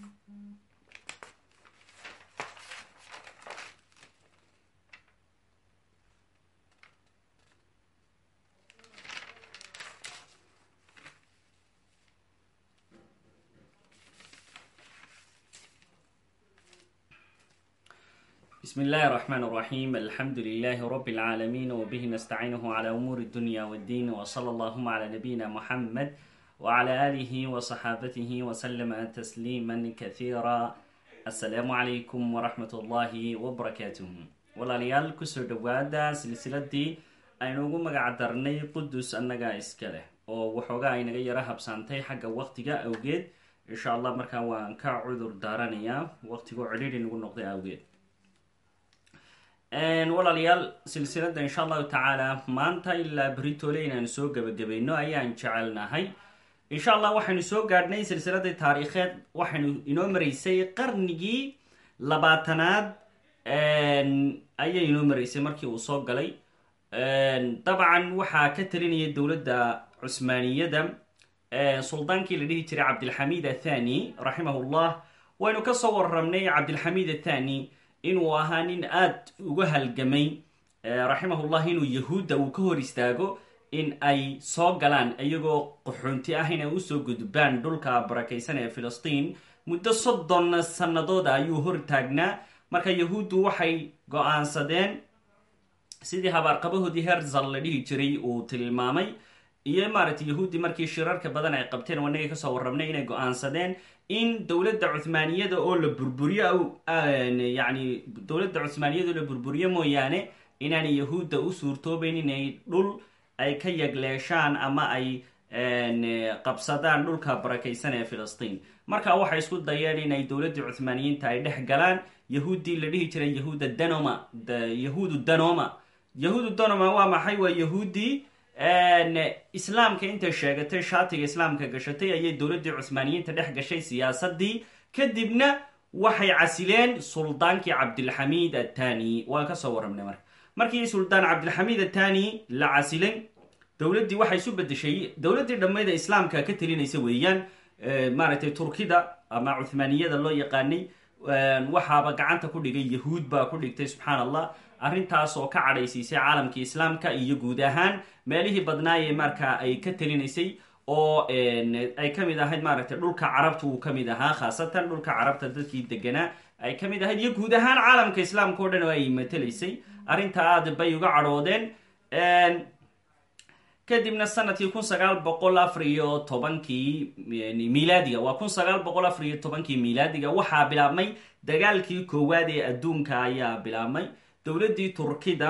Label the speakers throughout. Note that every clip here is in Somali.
Speaker 1: بسم الله الرحمن الرحيم الحمد لله رب العالمين وبه نستعينه على أمور الدنيا والدين وصلى اللهم على نبينا محمد وعلى آله وصحابته وسلم تسليما كثيرا السلام عليكم ورحمة الله وبركاته walaalayaal kusoo dhawaada silsiladii aynu ugu magac darnay qudus annagaa iska leh oo waxoogaa aynaga yaro habsaantay xagga waqtiga awgeed insha allah markaa waan ka cudur daaranayaa waqtigoo cidhiidhi nagu noqday awgeed walaalayaal silsilada insha allahu tacaala maanta ilaa beritole inaanu soo gebagabayno ayaan jecelnahay insha allah waxaynu soo gaadhnay silsiladii taariikheed. Waxaynu inoo maraysay qarnigii labaatanaad ayay inoo maraysay markii uu soo galay. Dabcan waxaa ka talinaya dowladda cusmaaniyada suldaankii la dhihi jiray cabdilxamiid athani raximahullah waynu ka soo warramnay cabdilxamiid athani inuu ahaa nin aada uga halgamay. Raximahullah inuu yahuudda uu ka hor istaago in ay soo galaan iyagoo qaxoonti ah inay u soo gudbaan dhulka barakaysan ee filistiin. Muddo soddon sannadood ayuu hor taagnaa marka yahuuddu waxay go'aansadeen sidii habaarqabahoodii herzal la dhihi jiray uu tilmaamay. Iyo maaragtay yahuudi markii shirarka badan ay qabteen wanagii ka soo warrabnay inay go'aansadeen in dowladda cuhmaaniyada oo la burburiyo yani dowladda cuhmaaniyada oo la burburiyo mooyaane inaanay yahuudda u suurtoobayn inay dhul ay ka yagleeshaan ama ay qabsadaan dhulka barakaysan ee filistiin. Marka waxay isku dayeen inay dowladdii cuhmaaniyiinta ay dhex galaan yahuuddii la dhihi jiray yahuuda danoma yahuudu danoma yahuudu danoma waa maxay? Waa yahuuddii islaamka intay sheegatay shaatiga islaamka gashatay ayay dowladdii cuhmaaniyiinta dhex gashay siyaasadii kadibna waxay casileen suldaankii cabdilxamiid athani. Waan ka soo warramnay marka. Markii suldaan cabdilxamiid athani la casilay dowladdii waxay isu bedeshay dowladdii dhammayda islaamka ka telinaysa weeyaan maaragtay turkida ama cuhmaaniyada loo yaqaanay waxaaba gacanta ku dhigay yahuud baa ku dhigtay subxaan allah arrintaas oo ka cadhaysiisay caalamkii islaamka iyo guud ahaan meelihii badnaayee markaa ay ka telinaysay oo ay ka mid ahayd maaragtay dhulka carabta uu ka mid ahaa khaasatan dhulka carabta dadkii deganaa ay ka mid ahayd iyo guud ahaan caalamka islaamka o dhan oo ay matelaysay. Arrinta aada bay uga cadhoodeen kadibna sannadkii kun sagaal boqol afar iyo tobankii milaadiga waa kun sagaal boqol afar iyo tobankii milaadiga waxaa bilaabmay dagaalkii koowaad ee adduunka ayaa bilaabmay. Dowladdii turkida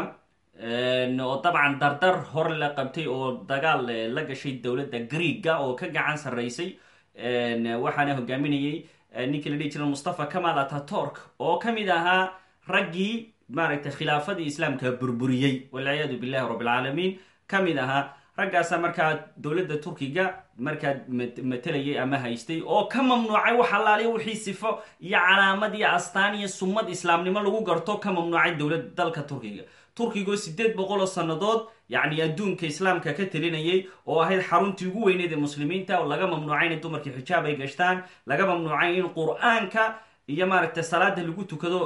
Speaker 1: oo dabcan dardar hor la qabtay oo dagaal la gashay dowladda greega oo ka gacan sarraysay waxaana hogaaminayay ninkii la dhihi jira mustafa kamal ataturk oo ka mid ahaa raggii maaragtay khilaafadii islaamka burburiyey. Walciyaadu billahi rabbilcaalamiin ka mid ahaa raggaasa markaa dowladda turkiga markaa matelayay ama haystay oo ka mamnuucay wax allaaliya wixii sifo iyo calaamad iyo astaan iyo sumad islaamnimo lagu garto ka mamnuucay dowlad dalka turkiga. Turkigoo sideed boqol oo sannadood yacni adduunka islaamka ka telinayay oo ahayd xaruntii ugu weyneed ee muslimiinta oo laga mamnuucay inay dumarkii xijaab ay gashtaan laga mamnuucay in qur'aanka iyo maaragtay salaada lagu tukado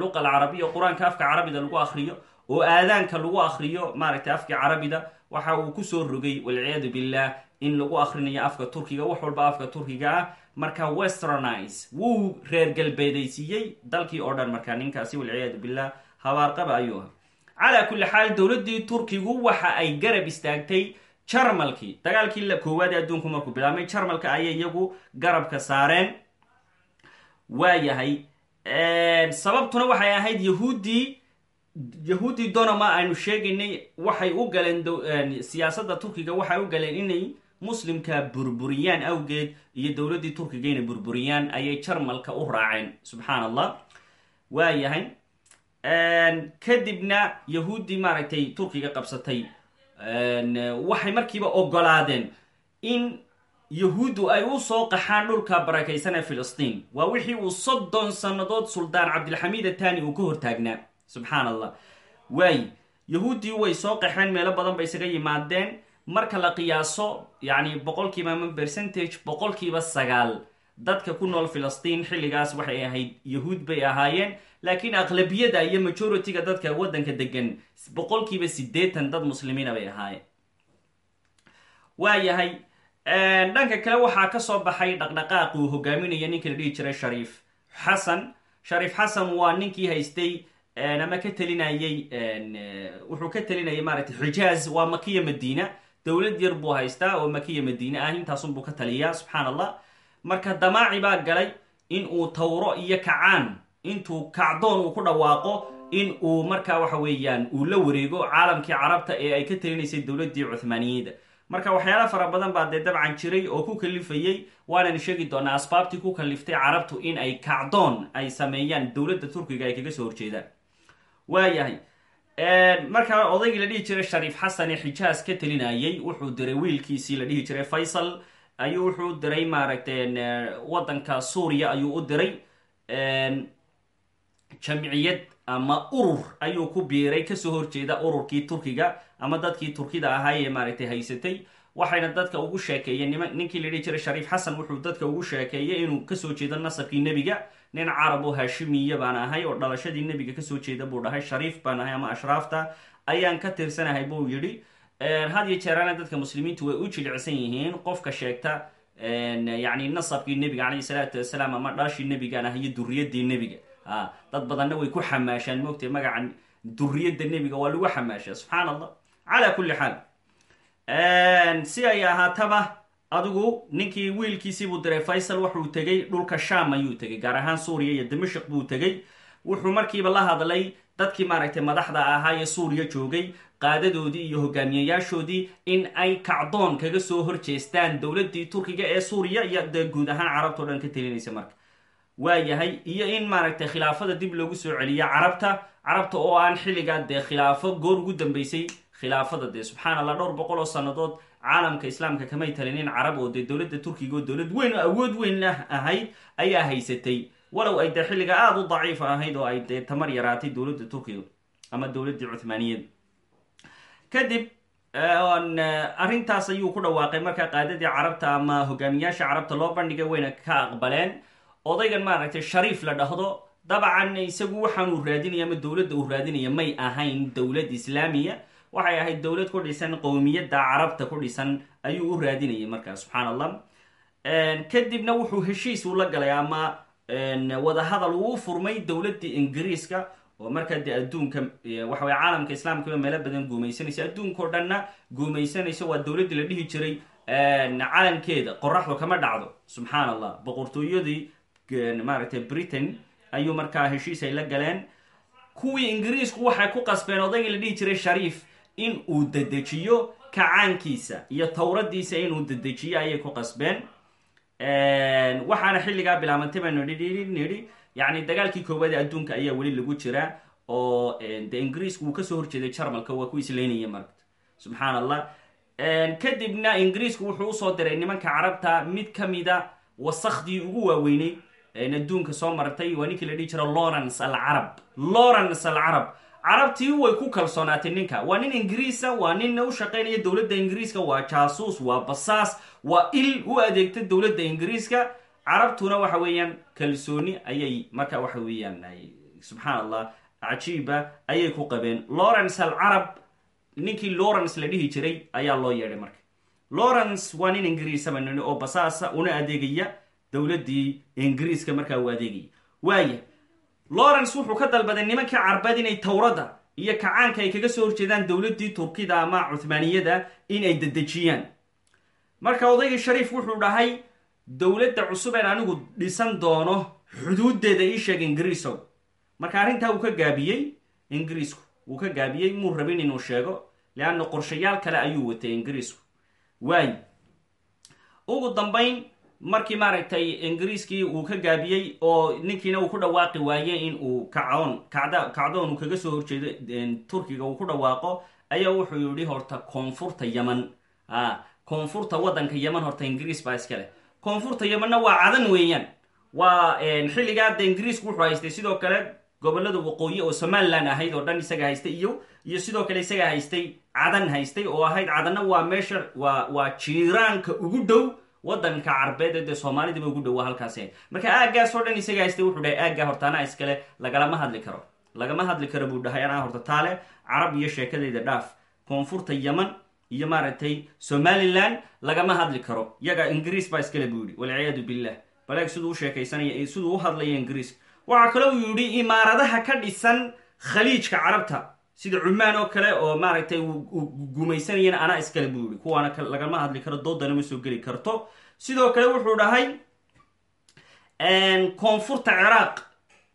Speaker 1: luqa alcarabiya qur'aanka afka carabida lagu akriyo oo aadaanka lagu akriyo maaragtay afkii carabida waxa uu ku soo rogay walciyaadu billah in lagu akrinayo afka turkiga wax walba afka turkiga ah. Marka westernize wuu reer galbeedaysiiyey dalkii oo dhan markaa ninkaasi walciyaadu billah habaarqaba ayuu aha calaa kulli xaal dowladdii turkigu waxa ay garab istaagtay jarmalkii. Dagaalkii koowaad ee adduunku markuu bilaabmay jarmalka ayay iyagu garabka saareen. Waayahay sababtuna waxay ahayd yahuuddii yahuuddii donoma aynu sheegaynay waxay u galeen siyaasadda turkiga waxay u galeen inay muslimka burburiyaan awgeed iyo dowladdii turkiga inay burburiyaan ayay jarmalka u raaceen subxaan allah waayahay kadibna yahuuddii maaragtay turkiga qabsatay waxay markiiba ogolaadeen in yahuuddu ay u soo qaxaan dhulka barakaysan ee filistiin. Waa wixii uu soddon sannadood suldaan cabdilxamiid athani uu ka hortaagnaa subxaan allah waay yahuuddii way soo qaxeen meelo badan bay isaga yimaadeen. Marka la qiyaaso yacni boqolkiiba ama percentage boqolkiiba sagaal. Dadka ku nool filistiin xilligaas waxay ahayd yahuud bay ahaayeen. Laakiin aqlabiyada iyo majority-ga dadka waddanka degan boqolkiiba siddeetan dad muslimiina bay ahaayeen. Waayahay dhanka kale waxaa ka soo baxay dhaqdhaqaaq uu hogaaminaya ninka la dhihi jiray shariif xasan. Shariif xasan waa ninkii haystay ama ka telinayay wuxuu ka telinayay maaragtay xijaaz waa makiya madiina. Dowlad yar buu haystaa oo makiya madiine ah intaasunbuu ka taliyaa subxaan allah marka damaaci baa galay in uu tawro iyo kacaan intuu kacdoon uu ku dhawaaqo in uu markaa waxa weeyaan uu la wareego caalamkii carabta ee ay ka telinaysay dowladdii cuthmaaniyadda marka waxyaala fara badan baa dee dabcan jiray oo ku kalifayey waananu sheegi doonaa asbaabtii ku kaliftay carabtu in ay kacdoon ay sameeyaan dowladda turkiga ay kaga soo horjeedaan waayahay. Markaa odaygii la dhihi jiray shariif xasan ee xijaas ka telinayay wuxuu diray wiilkiisii la dhihi jiray faysal. Ayuu wuxuu diray maaragtay waddanka suuriya ayuu u diray. Jamciyad ama urur ayuu ku biiray. Kasoo horjeeda ururkii turkiga ama dadkii turkida ahaa ee maaragtay haysatay. Waxayna dadka ugu sheekeeyeen ninkii la dhihi jiray shariif xasan wuxuu dadka ugu sheekeeyey inuu ka soo jeedo nasabkii nebiga nin carab oo baan ahay oo dhalashadii nebiga ka soo jeeda buu dhahay shariif baan ahay ama ashraafta ayaan ka tirsanahay buu yidhi. Had iyo jeeraana dadka muslimiintu way u jilicsan yihiin qofka sheegta yani nasabkii nebiga calayhi salaatu wasalaam ama dhalashii nebigaan ah iyo duriyadii nebiga. Dad badanna way ku xamaashaan moogtay magaca duriyadda nebiga waa lagu xamaashaa subxaan allah calaa kulli xaal. Si ay ahaataba adigu ninkii wiilkiisii buu diray faysal wuxuu tegey dhulka sham ayuu tegey gaar ahaan suuriya iyo dimashik buu tegey. Wuxuu markiiba la hadlay dadkii maaragtay madaxda ahaa ee suuriya joogay qaadadoodii iyo hogaamiyayaashoodii in ay kacdoon kaga soo horjeestaan dowladdii turkiga ee suuriya iyo dee guud ahaan carabta o dhan ka telinaysa marka. Waayahay iyo in maaragtay khilaafada dib loogu soo celiya carabta carabta oo aan xilligaa dee khilaafo goor ugu dambeysay khilaafada dee subxaan dhowr boqol oo sannadood caalamka islaamka kamay talinin carab oo dee dowladda turkiga oo dowlad weyn oo awood weyn ahayd ayaa haysatay. Walow ay dee xilliga aada u daciifa ahayd oo ay dee tamar yaraatay dowladda turkiga ama dowladdii cuthmaaniyada kadib arrintaas ayuu ku dhawaaqay markaa qaadadii carabta ama hogaamiyaasha carabta loo bandhigay wayna ka aqbaleen. Odaygan maaragtay shariif la dhahdo dabcan isagu waxaanuu raadinaya ama dowladda uu raadinaya may ahayn dowlad islaamiya waxay ahayd dowlad ku dhisan qowmiyadda carabta ku dhisan ayuu u raadinayay markaa subxaan allah kadibna wuxuu heshiis uu la galay ama wadahadal uu u furmay dowladdii ingiriiska oo markaa dee adduunka waxaway caalamka islaamkaba meelo badan guumaysanaysa adduunka o dhanna guumaysanaysa waa dowladdii la dhihi jiray calankeeda qoraxdu kama dhacdo subxaan allah boqortooyadii maaragtay britain ayuu markaa heshiis ay la galeen. Kuwii ingiriisku waxay ku qasbeen odaygii la dhihi jiray shariif in uu dedejiyo kacaankiisa iyo towradiisa inuu dedejiyo ayay ku qasbeen. Waxaana xilligaa bilaabantay baynu nidhi yacni dagaalkii koowaad ee adduunka ayaa weli lagu jiraa oo de ingiriisku uu ka soo horjeeday jarmalka waa ku isleynaya marka. Subxaan allah kadibna ingiriisku wuxuu u soo diray nimanka carabta mid kamida wasakhdii ugu waaweynay adduunka soo martay. Waa ninkii la dhihi jira lawrence alcarab lawrence alcarab carabtii way ku kalsoonaatay ninka. Waa nin ingiriisa waa nin u shaqaynaya dowladda ingiriiska waa jaasuus waa basaas waa il u adeegta dowladda ingiriiska. Carabtuna waxa weeyaan kalsooni ayay marka waxa weeyaan subxaan allah cajiiba ayay ku qabeen. Lawrence alcarab ninkii lawrence la dhihi jiray ayaa loo yeedhay marka. Lawrence waa nin ingiriisaba nini oo basaasa una adeegaya dowladdii ingiriiska markaa uu adeegaya. Waaya lawrence wuxuu ka dalbaday nimankii carbeed inay towradda iyo kacaanka ay kaga soo horjeedaan dowladdii turkida ama cuthmaaniyada in ay dedejiyaan. Marka odaygii shariif wuxuu dhahay dowladda cusub een anigu dhisan doono xuduuddeeda ii sheeg ingiriisow. Marka arrintaa uu ka gaabiyey ingiriisku wuu ka gaabiyey muu rabin inuu sheego? Leanna qorshayaal kale ayuu watay ingiriisku. Waayo. Ugu dambayn markii maaragtay ingiriiskii uu ka gaabiyey oo ninkiina uu ku dhawaaqi waaye in uu kacoon kacda kacdoon uu kaga soo horjeedo turkiga uu ku dhawaaqo ayaa wuxuu yihi horta koonfurta yeman a koonfurta waddanka yeman horta ingiriis baa iska leh. Koonfurta yemanna waa cadan weeyaan. Waa xilligaa de ingiriisku wuxuu haystay sidoo kale gobollada waqooyi oo somalilan ahayd oo dhan isaga haystay iyo iyo sidoo kale isaga haystay cadan haystay oo ahayd cadanna waa meesha waa waa jiiraanka ugu dhow wadanka carbeed dee soomaalidaba ugu dhowaa halkaasi. Marka aaggaasoo dhan isaga haystay wuxuu dhahay aaggaa horta anaa iskale lagalama hadli karo. Lagama hadli karo buu dhahay anaa horta taale carab iyo sheekadayda dhaaf koonfurta yeman iyo maaragtay somalilan lagama hadli karo. Yaga ingiriis baa iskale buu yihi walciyaadu billah. Baleeg siduu u sheekaysanaya siduu u hadlaya ingiriis. Waxaa kaloo uu yidhi imaaradaha ka dhisan khaliijka carabta sida cumaan oo kale oo maaragtay gumaysanayana anaa iskale buu yihi kuwaana lagama hadli karo doodana ma soo geli karto. Sidoo kale wuxuu dhahay koonfurta ciraaq.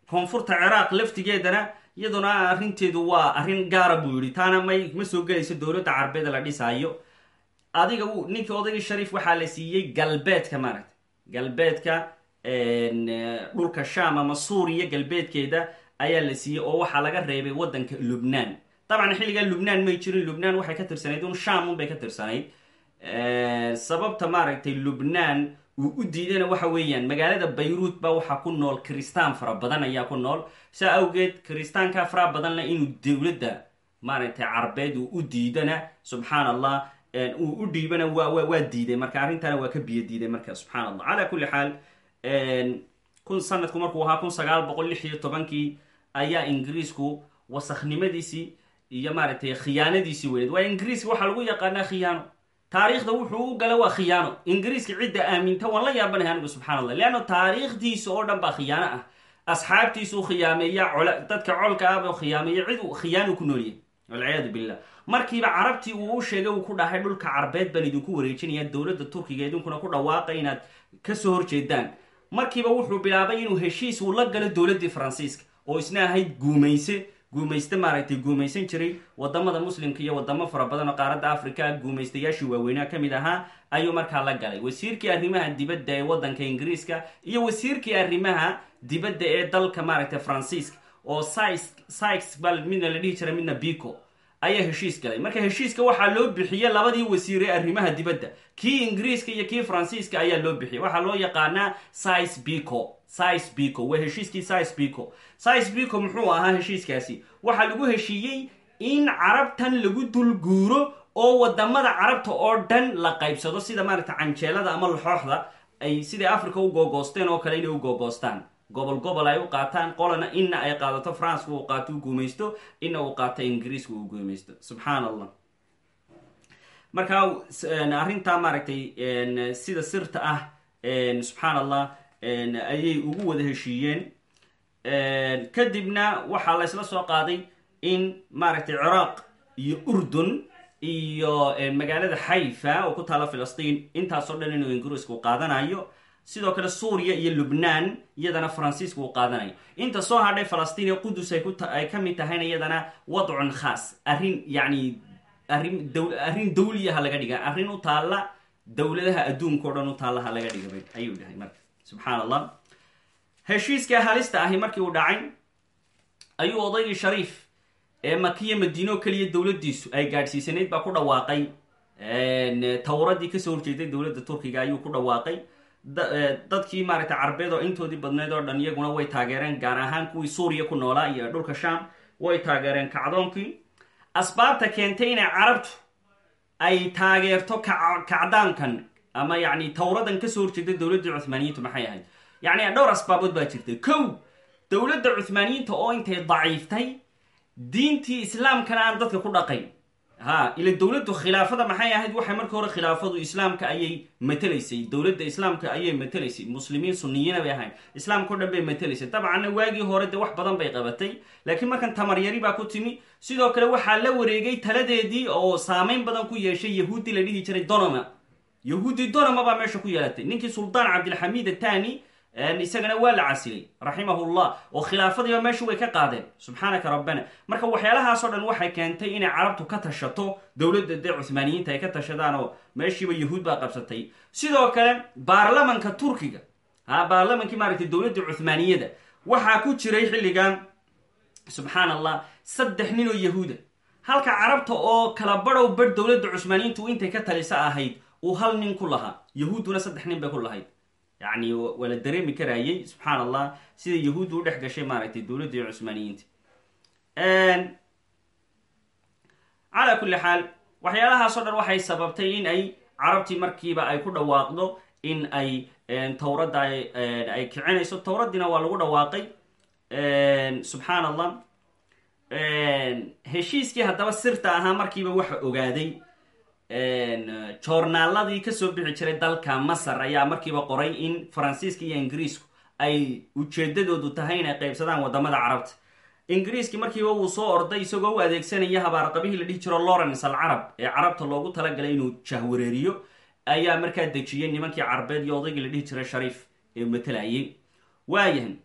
Speaker 1: Koonfurta ciraaq laftigeedana iyaduna arrinteedu waa arrin gaara buu yihi taana may ma soo gelayso dowladda carbeed la dhisaayo. Adiga ninkii odaygii shariif waxaa la siiyey galbeedka maaragtay. Galbeedka dhulka sham ama suuriya galbeedkeeda ayaa la siiyey oo waxaa laga reebay wadanka lubnaan. Dabcan xilligaa lubnaan may jirin lubnaan waxay ka tirsanayd un sham un bay ka tirsanayd. Sababta maaragtay lubnaan uu u diidana waxa weeyaan magaalada bayruut ba waxaa ku nool kristaan fara badan ayaa ku nool. Saa awgeed kristaanka fara badanna inuu dowladda maaragtay carbeed uu u diidana subxaan allah uu u dhiibana wa waa diiday. Marka arrintana waa ka biyo diiday marka subxaan allah calaa kulli xaal kun sanadku markuu ahaa kun sagaal boqol lix iyo tobankii ayaa ingiriisku wasakhnimadiisii iyo maaragtay khiyaanadiisii weyneed waa ingiriiska waxaa lagu yaqaanaa khiyaano. Taariikhda wuxuu u gala waa khiyaano. Ingiriiska cidda aaminta waan la yaabanahay anigu subxana allah leanna taariikhdiisa oo dhan baa khiyaano ah. Asxaabtiisuu khiyaameeya dadka colka ah buu khiyaameeya cid khiyaanu ku noolyahy walciyaadu billah markiiba carabtii uu u sheegay uu ku dhahay dhulka carbeed baan idinku wareejinaya dowladda turkiga idinkuna ku dhawaaqa inaad ka soo horjeedaan. Markiiba wuxuu bilaabay inuu heshiis uu la galo dowladdii faransiiska oo isna ahayd guumayse guumayste maaragtay guumaysan jiray. Wadamada muslimka iyo wadamo fara badan oo qaaradda africa guumaystayaashii waaweynaa ka mid ahaa ayuu markaa la galay. Wasiirkii arrimaha dibadda ee waddanka ingiriiska iyo wasiirkii arrimaha dibadda ee dalka maaragtay faransiiska oo sykes baa midna la dhihi jiray midna bico ayaa heshiis galay marka heshiiska waxaa loo bixiyey labadii wasiire arrimaha dibadda. Kii ingiriiska iyo kii faransiiska ayaa loo bixiyey waxaa loo yaqaanaa cis bico cis bico waa heshiiskii cis bico cis bico muxuu ahaa heshiiskaasi? Waxaa lagu heshiiyey in carabtan lagu dulguuro oo waddamada carabta oo dhan la qaybsado sida maaragta canjeelada ama laxooxda ay siday africa u googoosteen oo kale inay u googoostaan gobol gobol ay u qaataan qolana ina ay qaadato franceka uu qaato u guumaysto ina uu qaato ingiriiska uu guumaysto subxaan allah marka arrintaa maaragtay sida sirta ah subxaan allah ayay ugu wada heshiiyeen. Kadibna waxaa laysla soo qaaday in maaragtay ciraaq iyo urdun iyo magaalada xayfa oo ku taala filistiin intaasoo dhan inuu ingiriisku qaadanayo sidoo kale suuriya iyo lubnaan iyadana faransiiska uu qaadanayo inta soo hadhay falastiin iyo qudus ay ka mid tahayna iyadana wadcun khaas arrin yacni arrin arrin dawliyaha laga dhiga arrin u taalla dowladaha adduunka o dhan u taallaha laga dhigabay ayuu dhahay marka subxaan heshiiska halista ahi markii uu dhacay ayuu odaygii shariif ee makiya madiino keliya dowladdiisu ay gaadhsiisanayd baa ku dhawaaqay. Tawradii ka soo horjeeday dowladda turkiga ayuu ku dhawaaqay dadkii maaragtay carbeed oo intoodii badneyd oo dhan iyaguna way taageereen gaar ahaan kuwii suuriya ku noolaa iyo dhulka sham way taageereen kacdoonkii. Asbaabta keentay inay carabtu ay taageerto kacdaankan ama yacni tawradan ka soo horjeeda dowladdii cuhmaaniyiintu maxay ahayd? Yacni dhowr asbaabood baa jirta kow dowladda cuhmaaniyiinta oo intay daciiftay diintii islaamkana aan dadka ku dhaqayn ha ila dowladdu khilaafada maxay ahayd? Waxay markii hore khilaafadu islaamka ayay matelaysay dowladda islaamka ayay matelaysay muslimiin suniyiina bay ahayn islaamka o dhan bay matelaysay dabcanna waagii hore dee wax badan bay qabatay. Laakiin markan tamaryari baa ku timi. Sidoo kale waxaa la wareegay taladeedii oo saameyn badan ku yeeshay yahuudi la dhihi jiray donoma. Yahuudi donoma baa meesha ku yeelatay. Ninkii suldaan cabdilxamiid atani isagana waa la casilay raximahullah oo khilaafadiiba meesha way ka qaadeen. Subxaanaka rabbana. Marka waxyaalahaasoo dhan waxay keentay inay carabtu ka tashato dowladda dee cuhmaaniyiinta ay ka tashadaan oo meeshiiba yahuud baa qabsatay. Sidoo kale baarlamanka turkiga ha baarlamankii maaragtay dowladda cuhmaaniyada waxaa ku jiray xilligan subxaan allah saddex nin oo yahuuda. Halka carabta oo kala badhow badh dowladda cusmaaniyiintu intay ka talisa ahayd uu hal nin ku lahaa. Yahuudduna saddex nin bay ku lahayd yacni waa la dareemi karaayey subxaan allah sida yahuuddu u dhex gashay maaragtay dowladda iyo cusmaaniyiinta. Calaa kulli xaal waxyaalahaasoo dhan waxay sababtay in ay carabtii markiiba ay ku dhawaaqdo in ay towradda ay kicinayso. Towraddiina waa lagu dhawaaqay subxaan allah heshiiskii haddaba sirta ahaa markiiba waxa ogaaday joornaaladii ka soo bixi jiray dalka masar ayaa markiiba qoray in faransiiska iyo ingiriisku ay ujeedadoodu tahay inay qaybsadaan waddamada carabta. Ingiriiskii markiiba wuu soo orday isagoo u adeegsanaya habaarqabihii la dhihi jiro lawrence al carab ee carabta loogu talagalay inuu jahwareeriyo ayaa markaa dejiyay nimankii carabeed iyo odaygii la dhihi jiray shariif ee matalayay waayahay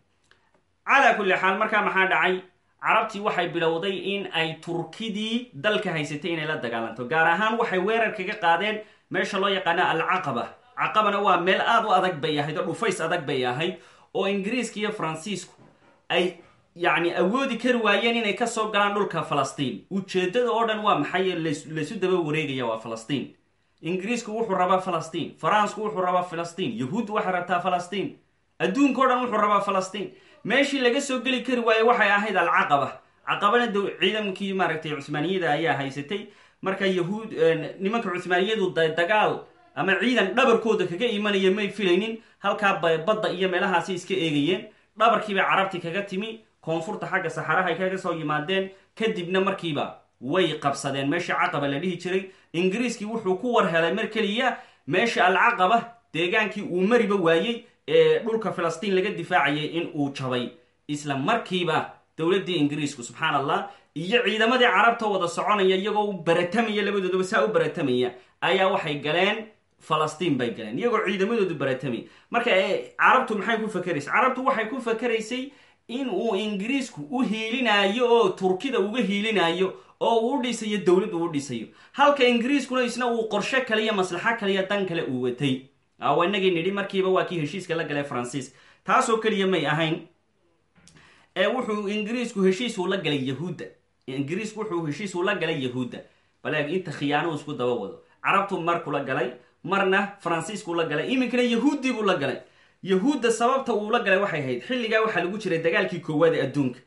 Speaker 1: calaa kulli xaal markaa maxaa dhacay carabtii waxay bilowday in ay turkidii dalka haysatay inay la dagaalanto. Gaar ahaan waxay weerar kaga qaadeen meesha loo yaqaano alcaqaba. Caqabana waa meel aada u adag bay ahayd oo dhufays adag bay ahayd oo ingiriiska iyo faransiisku ay yacni awoodi kari waayeen inay ka soo galaan dhulka falastiin. Ujeedada oo dhan waa maxay laysu daba wareegaya waa falastiin. Ingiriisku wuxuu rabaa falastiin. Faransku wuxuu rabaa falastiin. Yahuuddu waxay rabtaa falastiin. Adduunka o dhan wuxuu rabaa falastiin meeshii laga soo geli kari waaye waxay ahayd alcaqaba. Caqabana ciidankii maaragtay cuhmaaniyada ayaa haysatay. Marka yahuud nimanka cuhmaaniyadu dagaal ama ciidan dhabarkooda kaga imanaya may filaynin halkaa badda iyo meelahaasi iska eegayeen. Dhabarkiibay carabti kaga timi koonfurta xagga saxarahay kaga soo yimaadeen. Kadibna markiiba way qabsadeen. Meeshii caqaba la dhihi jiray. Ingiriiskii wuxuu ku war helay mar keliya. Meesha alcaqaba deegaankii uu mariba waayey ee dhulka filistiin laga difaacayay in uu jabay. Isla markiiba dowladdii ingiriisku subxaan allah iyo ciidamadii carabta wada soconaya iyagoo baratamaya labadoodaba saa u baratamaya ayaa waxay galeen falastiin bay galeen iyagoo ciidamadoodu baratamay marka carabtu maxay ku fakeraysay carabtu waxay ku fakeraysay in uu ingiriisku u hiilinaayo oo turkida uga hiilinayo oo uu u dhisayo dowlad uu u dhisayo. Halka ingiriiskuna isna uu qorshe kale iyo maslaxo kale dan kale uu watay inagii nidhi markiiba waa kii heshiiska la galay faransiis taasoo keliya may ahayn ee wuxuu ingiriisku heshiisuu la galay yahuudda ingiriisku wuxuu heshiisuu la galay yahuudda bale inta khiyaano isku daba wado carabtu mar kula galay marna faransiisku la galay iminkana yahuuddii buu la galay yahuudda sababta uu la galay waxay ahayd xilligaa waxaa lagu jiray dagaalkii koowaad ee adduunka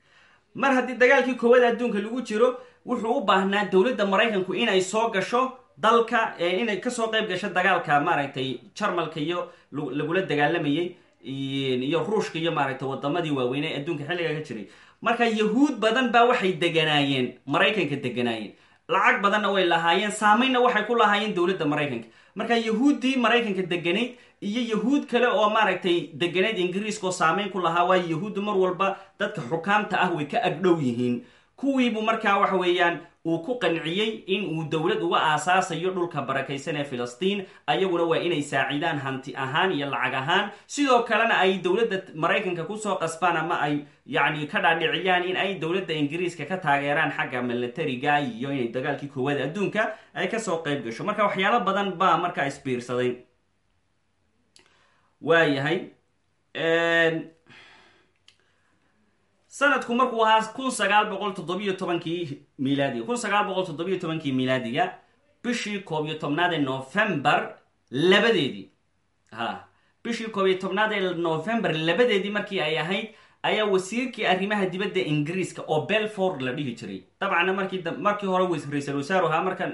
Speaker 1: mar haddii dagaalkii koowaad adduunka lagu jiro wuxuu u baahnaa dowladda maraykanku inay soo gasho dalka inay ka soo qayb gasho dagaalka maaragtay jarmalka iyo lagula dagaalamayay iyo ruushka iyo maaragtay wadamadii waaweyn ee adduunka xilligaa ka jiray. Marka yahuud badan baa waxay deganaayeen maraykanka deganaayeen. Lacag badanna way lahaayeen saameynna waxay ku lahaayeen dowladda maraykanka. Marka yahuuddii maraykanka deganayd iyo yahuud kale oo maaragtay deganayd ingiriiskaoo saameyn ku lahaa waayo yahuuddu mar walba dadka xukaamta ah way ka agdhow yihiin. Kuwiibuu markaa waxa weeyaan uu ku qanciyey in uu dowlad uga aasaasayo dhulka barakaysan ee filistiin ayaguna waa inay saacidaan hanti ahaan iyo lacag ahaan. Sidoo kalena ay dowladda maraykanka ku soo qasbaan ama ay yacni ka dhaadhiciyaan in ay dowladda ingiriiska ka taageeraan xagga milatariga iyo inay dagaalkii koowaad adduunka ay ka soo qayb gasho. Marka waxyaalo badan baa markaa isbiirsaday waayahay sanadku markuu ahaa kun sagaal boqol toddobiyo tobankii milaadiga kun sagaal boqol toddobiyo tobankii milaadiga bishii koob iyo tobnaad ee novembar labadeedii ha bishii koob iyo tobnaad ee novembar labadeedii markii ay ahayd ayaa wasiirkii arrimaha dibadda ingiriiska oo belford la dhihi jiray dabcanna markii markii hore ra'iisal wasaaru ahaa markan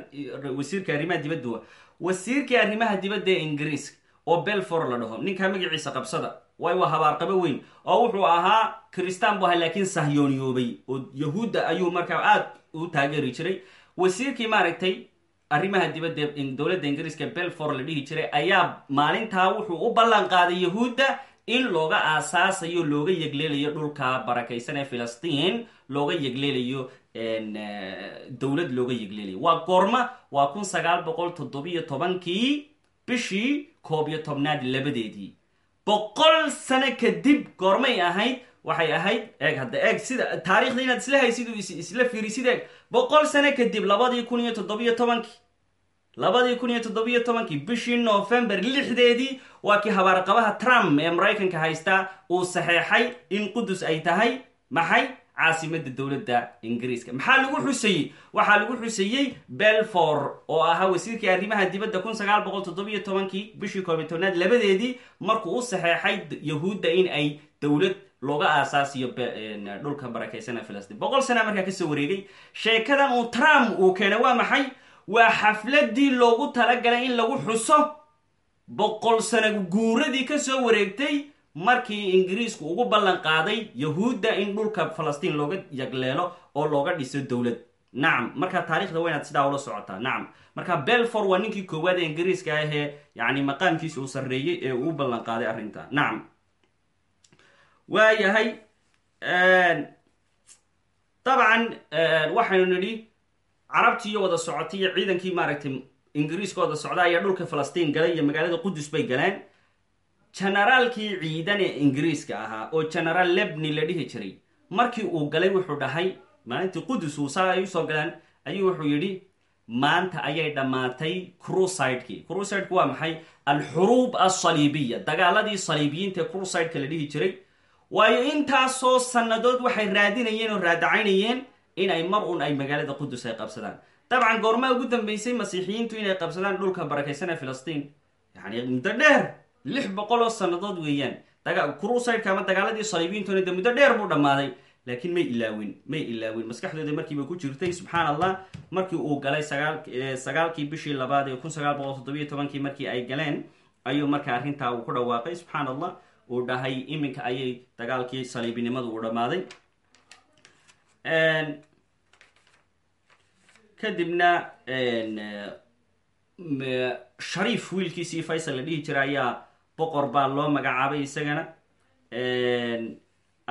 Speaker 1: wasiirka arrimaha dibadda wasiirkii arrimaha dibadda ee ingiriiska oo belford la dhaho ninkaa magaciisa qabsada way waa habaarqabo weyn. Oo wuxuu ahaa kristaan bu ahaa laakiin sahyooniyoobay oo yahuudda ayuu markaa aad u taageeri jiray. Wasiirkii maaragtay arrimaha dibadda dowladda ingiriiska belford la dhihi jiray ayaa maalintaa wuxuu u ballan qaaday yahuudda in looga aasaasayo looga yegleelayo dhulka barakaysan ee filistiin looga yegleelayo dowlad looga yegleelayo waa goorma waa kun sagaal boqol toddobiyo tobankii bishii koob iyo tobnaad labadeedii boqol sano kadib goormay ahayd waxay ahayd eeg hadda eeg sida taarikhda inaad isla haysid isla fiirisid eeg. Boqol sano kadib labadii kun iyo toddobiyo tobankii labadii kun iyo toddobiyo tobankii bishii november lixdeedii waa kii habaarqabaha trump ee maraykanka haystaa uu saxeexay in qudus ay tahay maxay caasimada dowladda ingiriiska. Maxaa lagu xusayey? Waxaa lagu xusayey belford oo ahaa wasiirkii arrimaha dibadda kun sagaal boqol toddobiyo tobankii bishii koobiyo tobnaad labadeedii markuu u saxeexay yahuudda in ay dowlad looga aasaasiyo dhulka barakaysanee filistiin. Boqol sana markaa ka soo wareegay. Sheekadan uu trump uu keenay waa maxay? Waa xafladii loogu talagalay in lagu xuso boqol sano guuradii ka soo wareegtay markii ingiriisku ugu ballan qaaday yahuudda in dhulka falastiin looga yagleelo oo looga dhiso dowlad nacam marka taarikhda waa inaad sidaa ula socotaa. Nacam marka belfor waa ninkii koowaad ee ingiriiska ahee yani maqaamkiisa uu sarreeyey ee uu ballan qaaday arrinta nacam waayahay dabcan waxaynu nidhi carabtii iyo wada socotay iyo ciidankii maaragtay ingiriiska wada socda ayaa dhulka falastiin galay iyo magaalada qudus bay galeen generaalkii ciidan ee ingiriiska ahaa oo generaal lebni la dhihi jiray markii uu galay wuxuu dhahay maalintii qudus uu saa ay u soo galeen ayuu wuxuu yidhi maanta ayay dhammaatay crusidekii crusidku waa maxay? Alxuruub alsaliibiya dagaaladii saliibiyiinta ee crusideka la dhihi jiray. Waayo intaasoo sannadood waxay raadinayeen oo raadacaynayeen inay mar un ay magaalada qudus ay qabsadaan. Dabcan goormaa ugu dambeysay masiixiyiintu inay qabsadaan dhulka barakaysan ee filistiin. Yani muddo dheer lix boqol oo sannadood weeyaan. Crusideka ama dagaaladii saliibiyiintuna de muddo dheer buu dhammaaday. Laakiin may ilaawin may ilaawin. Maskaxdooda markiiba ku jirtay subxaan allah markii uu galay sagaalkii bishii labaad ee kun sagaal boqol toddobiyo tobankii markii ay galeen ayuu marka arrintaa uu ku dhawaaqay. Subxaan allah uu dhahay iminka ayay dagaalkii saliibinimadu uu dhammaaday. Kadibna shariif wiilkiisii faysal la dhihi jira ayaa boqor baa loo magacaabay isagana.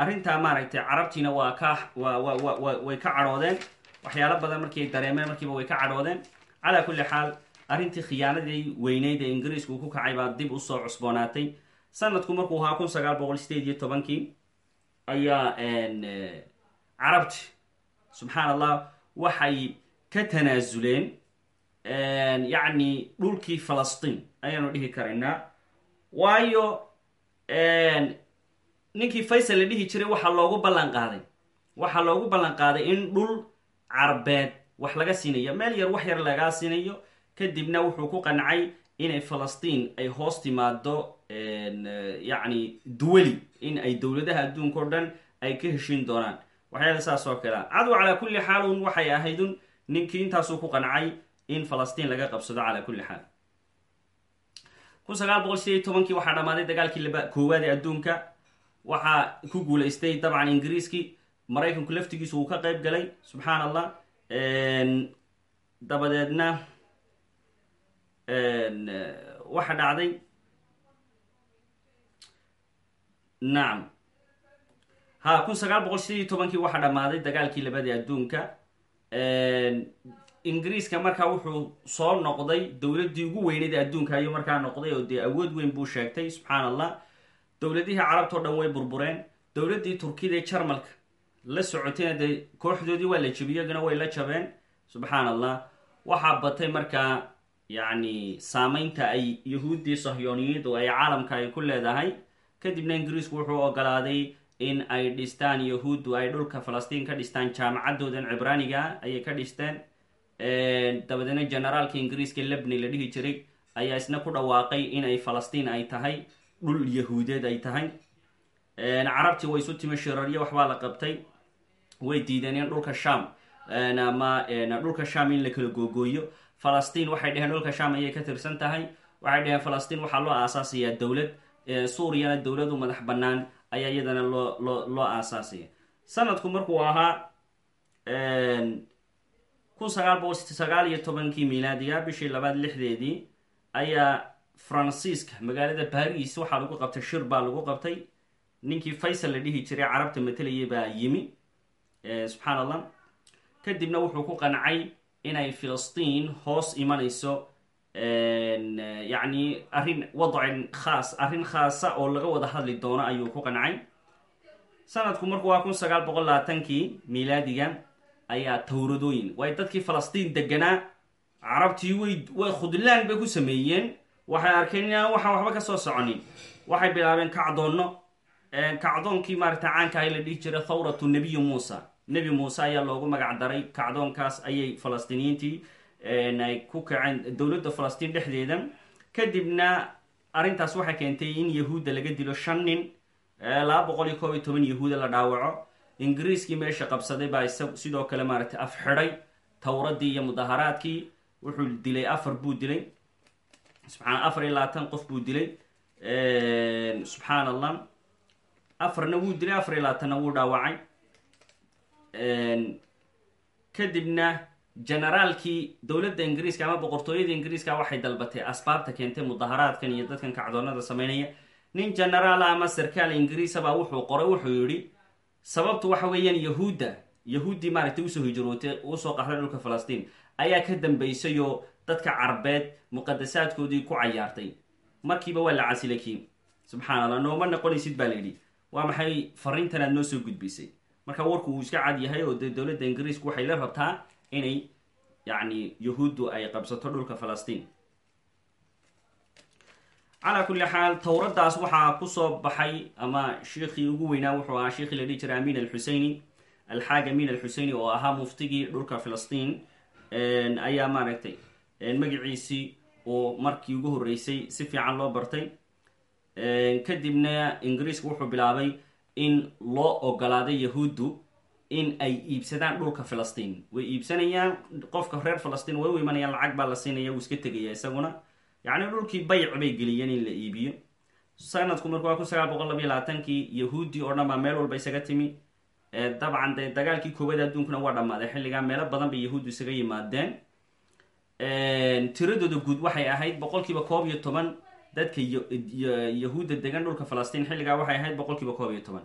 Speaker 1: Arrintaa maaragtay carabtiina waa ka wa wa wa way ka cadhoodeen. Waxyaalo badan markii ay dareemeen markiiba way ka cadhoodeen. Calaa kulli xaal arrintii khiyaanadii weyneyd ee ingiriisku ku kacay baa dib u soo cusboonaatay. Sanadku markuu ahaa kun sagaal boqol sideed iyo tobankii ayaa carabti subxaan allah waxay ka tanaasuleen yacni dhulkii falastiin. Ayaanu dhihi karaynaa waayo ninkii faysal la dhihi jiray waxaa loogu ballan qaaday. Waxaa loogu ballan qaaday in dhul carbeed wax laga siinayo meel yar wax yar lagaa siinayo kadibna wuxuu ku qancay inay falastiin ay hoos timaado yacni duwali in ay dowladaha adduunka o dhan ay ka heshiin doonaan. Waxyaala saas oo kalea cadow calaa kulli xaalun waxay ahaydun ninkii intaasuu ku qancay in falastiin laga qabsado calaa kulli xaal kun sagaal boqol sideed tobankii waxaa dhammaaday dagaalkii koowaad ee adduunka. Waxaa ku guulaystay dabcan ingiriiskii maraykanku laftigiisu uu ka qayb galay subxaan allah dabadeedna waxa dhacday. Nacam ha kun sagaal boqol sideed tobankii waxaa dhammaaday dagaalkii labadii adduunka ingiriiska markaa wuxuu soo noqday dowladdii ugu weyneyd adduunka ayuu markaa noqday oo dee awood weyn buu sheegtay subxaan allah dowladihii carabtao dhan way burbureen. Dowladdii turkida ee jarmalka la socotayna dee kooxdoodii waa la jebiyey iyagana way la jabeen. Subxaan allah waxaa batay markaa yacni saameynta ay yahuuddii sahyooniyadu ay caalamka ay ku leedahay. Kadibna ingiriisku wuxuu ogolaaday in ay dhistaan yahuuddu ay dhulka falastiin ka dhistaan jaamacadoodan cibraaniga ayay ka dhisteen dabadeedna generaalka ingiriiska lebni la dhihi jiray ayaa isna ku dhawaaqay inay falastiin ay tahay dhul yahuudeed ay tahay. Carabtii way isu timi shiraryo waxbaa la qabtay. Way diideen in dhulka sham ama dhulka sham in la kala googooyo. Falastiin waxay dheheen dhulka sham ayay ka tirsan tahay. Waxay dheheen falastiin waxaa loo aasaasayaa dowlad suuriyana dowladu madax bannaan ayaa iyadana loo loo loo aasaasaya. Sanadku markuu ahaa kun sagaal boqol sagaal iyo tobankii milaadiga bishii labaad lixdeedii ayaa faransiiska magaalada baris waxaa lagu qabtay shir baa lagu qabtay. Ninkii faysal la dhihi jiray carabta matalayay baa yimi subxaan allah kadibna wuxuu ku qancay inay filistiin hoos imanayso yacni arrin wadcin khaas arrin khaasa oo laga wada hadli doono ayuu ku qancay. Sanadku markuu waa kun sagaal boqol labaatankii milaadiga ayaa towradooyin waayo dadkii falastiin deganaa carabtii way khudlaan bay ku sameeyeen. Waxay arkeen inaan waxaan waxba ka soo soconin. Waxay bilaabeen kacdoonno. Kacdoonkii maaragta caanka ahay la dhihi jiray thawratu nebiyi muusa. Nebi muuse ayaa loogu magac daray. Kacdoonkaas ayay falastiiniyiintii ay ku kaceen dowladda falastiin dhexdeeda. Kadibna arrintaas waxay keentay in yahuudda laga dilo shan nin. Laba boqol iyo koob iyo toban yahuuda la dhaawaco ingiriiskii meesha qabsaday baa isa sidoo kale maaragtay af xidhay towradii iyo mudaharaadkii wuxuu dilay afar buu dilay. Subxaa afar iyo labaatan qof buu dilay. Subxaan allah afarna wuu dilay afar iyo labaatanna wuu dhaawacay. Kadibna generaalkii dowladda ingiriiska ama boqortooyada ingiriiska waxay dalbatay asbaabta keentay mudaharaadkan iyo dadkan kacdoonada sameynaya. Nin generaala ama sarkaal ingiriisabaa wuxuu qoray wuxuu yidhi sababtu waxa weeyaan yahuudda yahuuddii maaragtay u soo hijrootay u soo qaxday dhulka falastiin ayaa ka dambaysay oo dadka carbeed muqadasaadkoodii ku cayaartay. Markiiba waa la casilay kii. Subxaan allah nooma noqonaysid baa la yidhi. Waa maxay fariintan noo soo gudbisay? Marka warku uu iska cad yahay oo dee dowladda ingiriisku waxay la rabtaa inay yacni yahuuddu ay qabsato dhulka falastiin calaa kulli xaal towraddaas waxaa ku soo baxay ama shiikhii ugu weynaa wuxuu ahaa shiikhii la dhihi jiray amin alxuseyni alxaag amin alxuseyni oo ahaa muftigii dhulka filistiin ayaa maaragtay magaciisii uu markii ugu horreysay si fiican loo bartay. Kadibna ingiriiska wuxuu bilaabay in loo ogolaaday yahuuddu in ay iibsadaan dhulka filistiin. Way iibsanayaan qofka reer filistiin way u imanayaan lacag baa la siinaya wuu iska tegaya isaguna yacni dhulkii bayc bay geliyeen in la iibiyo. Sanadku marku waa kun sagaal boqol labayo labaatankii yahuudi oo dhan baa meel walba isaga timi. Dabcan dee dagaalkii koowaad adduunkuna waa dhammaaday. Xilligaa meelo badan bay yahuuddu isaga yimaadeen. Tiradooda guud waxay ahayd boqolkiiba koob iyo toban dadka yahuudda degan dhulka falastiin. Xilligaa waxay ahayd boqolkiiba koob iyo toban.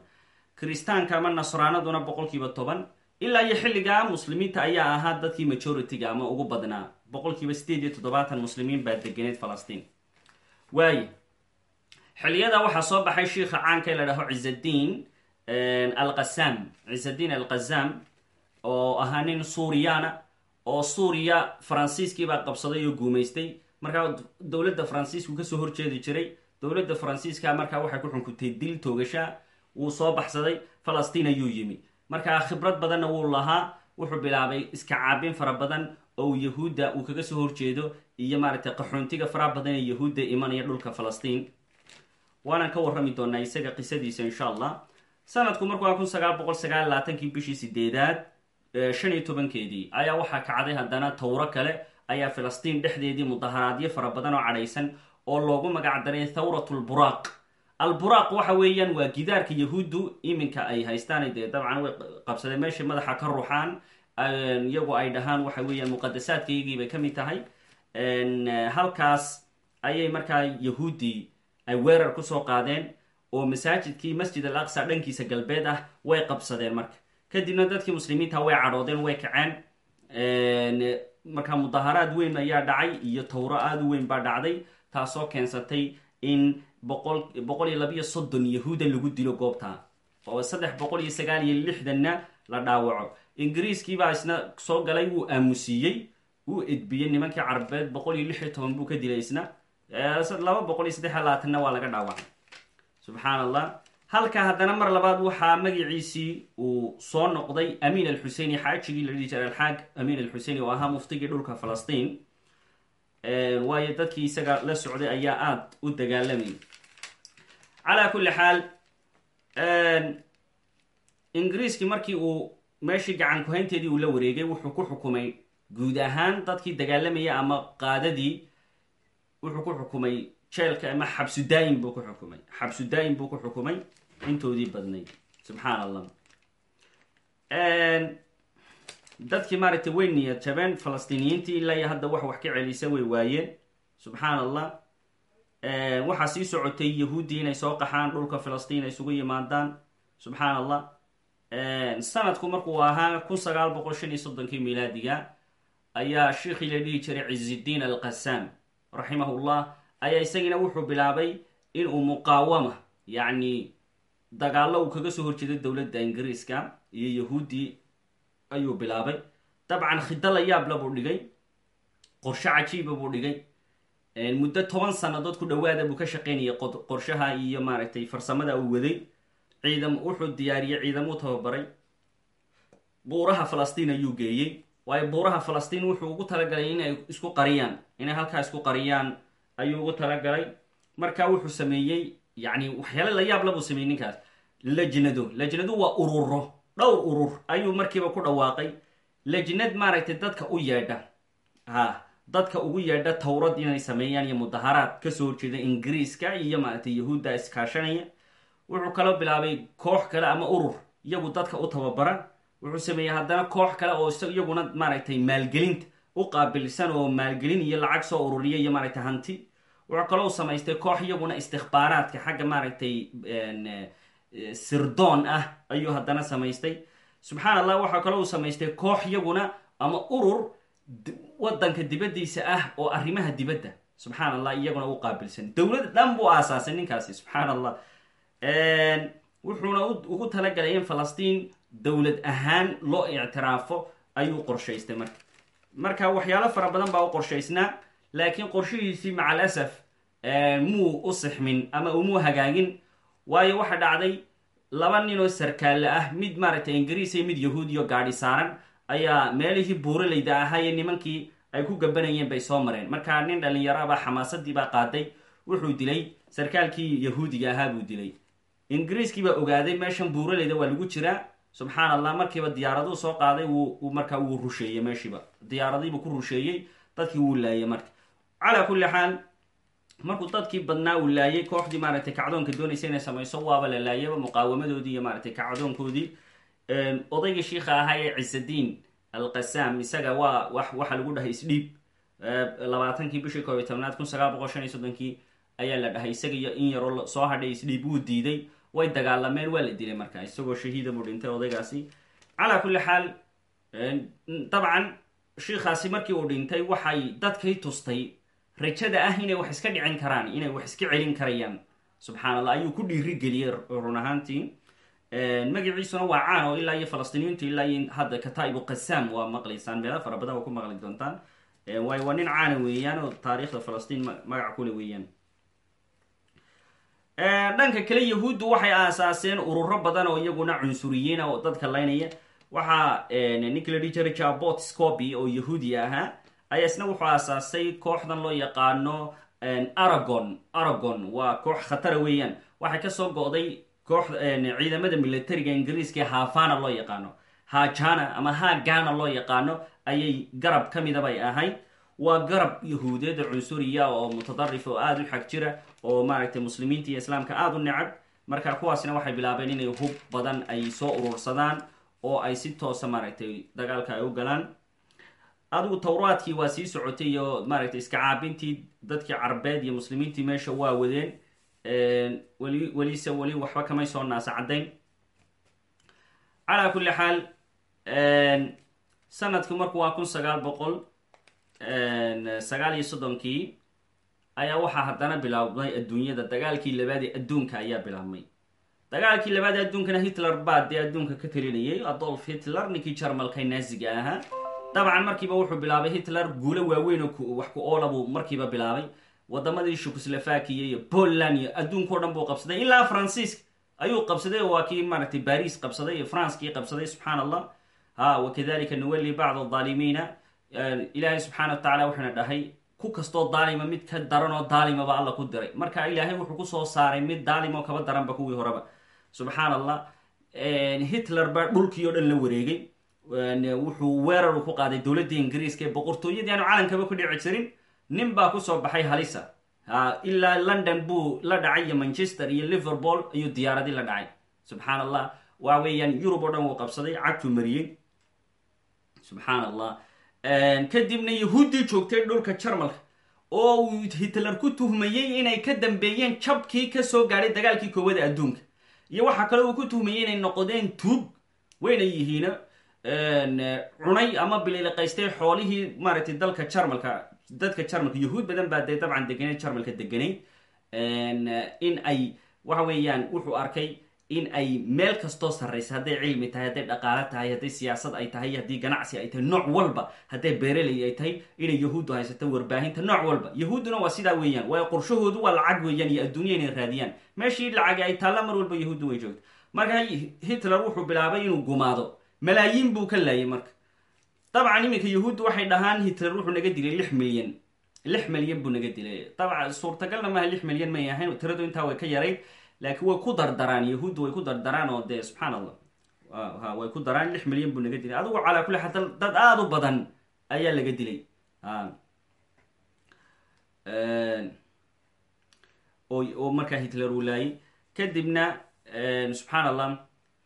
Speaker 1: Kiristaanka ama nasraanaduna boqolkiiba toban. Ilaa iyo xilligaa muslimiinta ayaa ahaa dadkii majority-ga ama ugu badnaa boqolkiiba sideed iyo toddobaatan muslimiin baa deganeed falastiin. Waaye xilliyada waxaa soo baxay shiikha caanka ee la dhaho cizaddiin alqasam cizaddiin alqazam oo ahaa nin suuriyaana oo suuriya faransiiskii baa qabsaday oo guumaystay. Markaa dowladda faransiisku ka soo horjeedi jiray dowladda faransiiska markaa waxay ku xunkutay dil toogashaa wuu soo baxsaday. Falastiin ayuu yimi. Markaa khibrad badanna wuu lahaa wuxuu bilaabay iska caabin fara badan oo yahuudda uu kaga soo horjeedo iyo maaragtay qaxoontiga faraha badan ee yahuudda imanaya dhulka falastiin. Waanaan ka warrami doonaa isaga qisadiisa insha allah. Sanadku marku waa kun sagaal boqol bishii sideedaad shan iyo tobankeedii ayaa waxaa kacday haddana towro kale ayaa filistiin dhexdeedii mudaharaadyo fara badan oo cadhaysan oo loogu magac daray thawrat lburaaq alburaaq waxa weeyaan waa gidaarka yahuuddu iminka ay haystaan dee dabcan way qabsadeen meeshay madaxa ka ruxaan iyagu ay dhahaan waxa weeyaan muqadasaadkaygii bay ka mid tahay. Halkaas ayay markaa yahuuddii ay weerar ku soo qaadeen oo masaajidkii masjid al aqsa dhankiisa galbeed ah way qabsadeen marka. Kadibna dadkii muslimiinta way cadhoodeen way kaceen. Markaa mudaharaad weyn ayaa dhacay iyo towro aada u weyn baa dhacday taasoo keensatay in boqol boqol iyo labiyo soddon yahuuda lagu dilo goobta. Oo saddex boqol iyo sagaal iyo lixdanna la dhaawaco ingiriiskii baa isna soo galay wuu aamusiiyey wuu edbiyey nimankii carabeed boqol iyo lix iyo toban buu ka dilay isna laba boqol iyo saddex labaatanna waa laga dhaawacay. Subxaan allah halka haddana mar labaad waxaa magaciisii uu soo noqday amiin alxuseini xaajigii la dhihi jiray alxaag amiin alxuseini oo ahaa muftigii dhulka falastiin. Waayo dadkii isaga la socday ayaa aada u dagaalamayay calaa kulli xaal ingiriiskii markii uu meeshii gacan kuhaynteedii uu la wareegay wuxuu ku xukumay guud ahaan dadkii dagaalamayay ama qaadadii wuxuu ku xukumay jeelka ama xabsu daa'im buu ku xukumay. Xabsu daa'im buu ku xukumay intoodii badnayd. Subxaan allah dadkii maaragtay way niyad jabeen falastiiniyiintii ilaa iyo hadda wax wax ka celisa way waayeen. Subxaan allah waxaa sii socotay yahuuddii inay soo qaxaan dhulka filistiin ay isugu yimaadaan. Subxaan allah sanadku markuu ahaa kun sagaal boqol shan iyo soddonkii milaadiga ayaa shiikhii la dhihi jiray cizidiin alqasaam raximahullah ayaa isagina wuxuu bilaabay inuu muqaawama yacni dagaallo uu kaga soo horjeeday dowladda ingiriiska iyo yahuuddii ayuu bilaabay. Dabcan khido la yaabla buu dhigay qorshe cajiiba buu dhigay. Muddo toban sannadood ku dhawaada buu ka shaqaynayay qorshaha iyo maaragtay farsamada uu waday ciidam wuxuu diyaariyey ciidamuu tababaray. Buuraha falastiin ayuu geeyey waayo buuraha falastiin wuxuu ugu talagalay inay isku qariyaan. Inay halkaa isku qariyaan ayuu ugu talagalay. Marka wuxuu sameeyey yacni waxyaale la yaab labuu sameeyey ninkaas. Lajnado. Lajnadu waa ururo dhowr urur ayuu markiiba ku dhawaaqay. Lajnad maaragtay dadka u yeedha. Ha dadka ugu yeedha towrad inay sameeyaan iyo mudaharaad ka soo horjeeda ingiriiska iyo maaragtay yahuudda iskaashanaya wuxuu kaloo bilaabay koox kale ama urur iyagu dadka u tababara wuxuu sameeyey haddana koox kale oo iyaguna maaragtay maalgelinta u qaabilsan oo maalgelin iyo lacag soo ururiya iyo maaragtay hanti. Wuxuu kaloo samaystay koox iyaguna istikbaaraadka xagga maaragtay sirdoon ah ayuu haddana samaystay. Subxaan allah waxaa kaloo samaystay koox iyaguna ama urur wadanka dibaddiisa ah oo arrimaha dibadda. Subxaan allah iyaguna u qaabilsan. Dowlad dhan buu aasaasay ninkaasi subxaan allah wuxuuna ugu talagalay in falastiin dowlad ahaan loo ictiraafo ayuu qorshaystay marka. Marka waxyaalo fara badan baa u qorshaysnaa laakiin qorshihiisii maca alasaf muu u sixmin ama umuu hagaagin. Waayo waxa dhacday laba ninoo sarkaalle ah mid maaragtay ingiriis iyo mid yahuudiyo gaadhi saaran ayaa meelihii buuralayda ahaayee nimankii ay ku gabanayeen bay soo mareen. Markaa nin dhalinyaro abaa xamaasadii baa qaaday wuxuu dilay sarkaalkii yahuudiga ahaa buu dilay ingiriiskii baa ogaaday meeshan buuralayda waa lagu jiraa. Subxaan allah markiiba diyaaraduu soo qaaday wuu markaa wuu rusheeyey meeshiiba. Diyaaradiibuu ku rusheeyey dadkii wuu laayay marka. Calaa kulli xaal markuu dadkii badnaa uu laayay kooxdii maaragtay kacdoonka doonaysa inay samayso waaba la laayaba muqaawamadoodii iyo maaragtay kacdoonkoodii. Odaygii shiikha ahaa ee cisadiin alqasaam isaga waa waxaa lagu dhahay isdhiib labaatankii bishii koob iyo tobnaad kun sagaal boqol shan iyo soddonkii ayaa la dhahay isaga iyo in yaroo soo hadhay isdhiib wuu diiday. Way dagaalameen waa la dilay marka isagoo shahiida buu dhintay odaygaasi calaa kulli xaal dabcan shiikhaasi markii uu dhintay waxay dadkay tustay rajada ah inay wax iska dhicin karaan inay wax iska celin karayaan. Subxaan allah ayuu ku dhiiri geliyey run ahaantii magaciisuna waa caan oo ilaa iyo falastiiniyiintu ilaa iyo hadda kataa'ibu qasaam waa maqlaysaan. Meelo fara badan waa ku maqli doontaan. Waayo waa nin caana weeyaan oo taariikhda falastiin magac kule weeyaan dhanka kale yahuuddu waxay aasaaseen ururo badan oo iyaguna cunsuriyiina oo dadka laynaya. Waxaa ninki la dhihi jiray jabot oo yahuudi ahaa ayaa isna wuxuu aasaasay kooxdan loo yaqaano aragon. Aragon waa koox khatara weeyaan. Waxay ka soo go'day koox ciidamada militariga ingiriiska hafana loo yaqaano. Hajana ama hagana loo yaqaano ayay garab ka midabay ahayd. Waa garab yahuudeeda cunsuriya oo mutadarif oo aada u xag jira oo maaragtay muslimiinta iyo islaamka aada u necab. Marka kuwaasna waxay bilaabeen inay hub badan ay soo urursadaan oo ay si toosa maaragtay dagaalka ay u galaan. Adigu towraadkii waa sii socotay iyo maaragtay iska caabintii dadkii carbeed iyo muslimiintii meesha waa wadeen weli welise weli waxba kamay soo naasa caddayn calaa kulli xaal sanadku marku waa kun sagaal boqol sagaal iyo soddonkii ayaa waxaa haddana bilaabmay adduunyada. Dagaalkii labaad ee adduunka ayaa bilaabmay. Dagaalkii labaad ee adduunkana hitler baa dee adduunka ka talinayay. Adolf hitler ninkii jarmalka naasiga ahaa dabcan markiiba wuxuu bilaabay hitler guulo waaweyn oo wax ku oola buu markiiba bilaabay. Wadamadii shukuslovakia iyo poland iyo adduunka dhan buu qabsaday. Ilaa faransiiska ayuu qabsaday. Oo waa kii maaragtay baris qabsaday iyo franskii qabsaday. Subxaan allah ha wakadalika nuwali bacd adaalimiina ilaahay subxaana wa tacala wuxuuna dhahay ku kastoo daalima mid ka daran oo daalimaba alla ku diray. Marka ilaahay wuxuu ku soo saaray mid daalim oo kaba daranba kuwii horeba. Subxaan allah hitler baa dhulkii oo dhan la wareegay. Wuxuu weerar ku qaaday dowladda ingiriiska ee boqortooyadii aanu calankaba ku dhici jirin. Nin baa ku soo baxay halisa. Ilaa london buu la dhacay iyo manchester iyo liverpool ayuu diyaaradii la dhacay. Subxaan allah waa weeyaan yurub oo dhan wuu qabsaday cagtuu mariyey. Subxaan allah kadibna yahuuddii joogtay dhulka jarmalka oo uu hitler ku tuhmayey inay ka dambeeyeen jabkii ka soo gaadhay dagaalkii koowada adduunka. Iyo waxaa kale uu ku tuhmayey inay noqdeen tuug wayna yihiina cunay ama biliiliqaystay xoolihii maaragtay dalka jarmalka dadka jarmalka yahuud badan baa dee dabcan deganay jarmalka deganay. In ay waxa weeyaan wuxuu arkay in ay meel kastoo sarraysa hadday cilmi tahay hadday dhaqaalo tahay hadday siyaasad ay tahay haddii ganacsi ay tahay nooc walba hadday beereley ay tahay inay yahuuddu haysato warbaahinta nooc walba. Yahuudduna waa sidaa weeyaan waayo qorshahoodu waa lacag weeyaan iyo adduunya inay raadiyaan. Meeshii lacag ay taalla mar walba yahuuddu way joogto. Marka hitler wuxuu bilaabay inuu gumaado. Malaayiin buu ka laayay marka. Dabcan iminka yahuuddu waxay dhahaan hitler wuxuu naga dilay lix milyan. Lix milyan buu naga dilay. Dabcan suurtagalna maaha lix milyan may ahayn tiradu intaa way ka yarayd laakiin way ku dardaraan yahuuddu way ku dardaraan oo dee subxaan allah ha way ku daraan lix milyan buu naga dilay adigu calaa kulli xaal dad aada u badan ayaa laga dilay oo markaa hitler uu laayay kadibna subxaan allah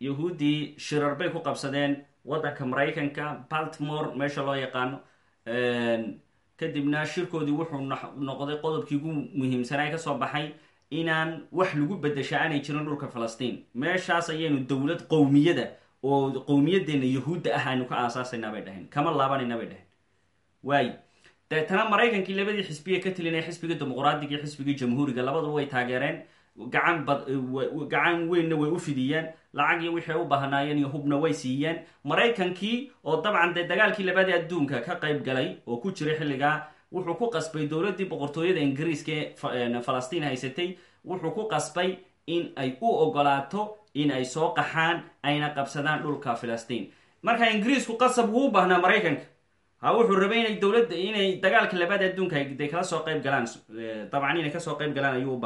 Speaker 1: yahuuddii shirar bay ku qabsadeen waddanka maraykanka baltimore meesha loo yaqaano kadibna shirkoodii wuxuu noqday qodobkii ugu muhiimsanaa ka soo baxay inaan wax lagu bedesha aanay jirin dhulka falastiin. Meeshaas ayaynu dowlad qowmiyada oo qowmiyadeena yahuudda ah aynu ka aasaasaynaa bay dhaheen kama laabanayna bay dhaheen waay deetana maraykankii labadii xisbiye ka telinaya xisbiga dimuqraadiga iyo xisbigii jamhuuriga labaduba way taageereen gacan bad gacan weynna way u fidiyeen lacag iyo wixii u baahnaayeen iyo hubna way siiyeen. Maraykankii oo dabcan dee dagaalkii labaadii adduunka ka qayb galay oo ku jiray xilligaa wuxuu ku qasbay dowladdii boqortooyada ingiriiska ee falastiin haysatay. Wuxuu ku qasbay in ay u ogolaato in ay soo qaxaan ayna qabsadaan dhulka filistiin. Marka ingiriisku qasab wuu baahnaa maraykanka. Ha wuxuu rabay inay dowladda inay dagaalka labaada adduunka de kala soo qayb galaan dabcan inay ka soo qayb galaan ayuu u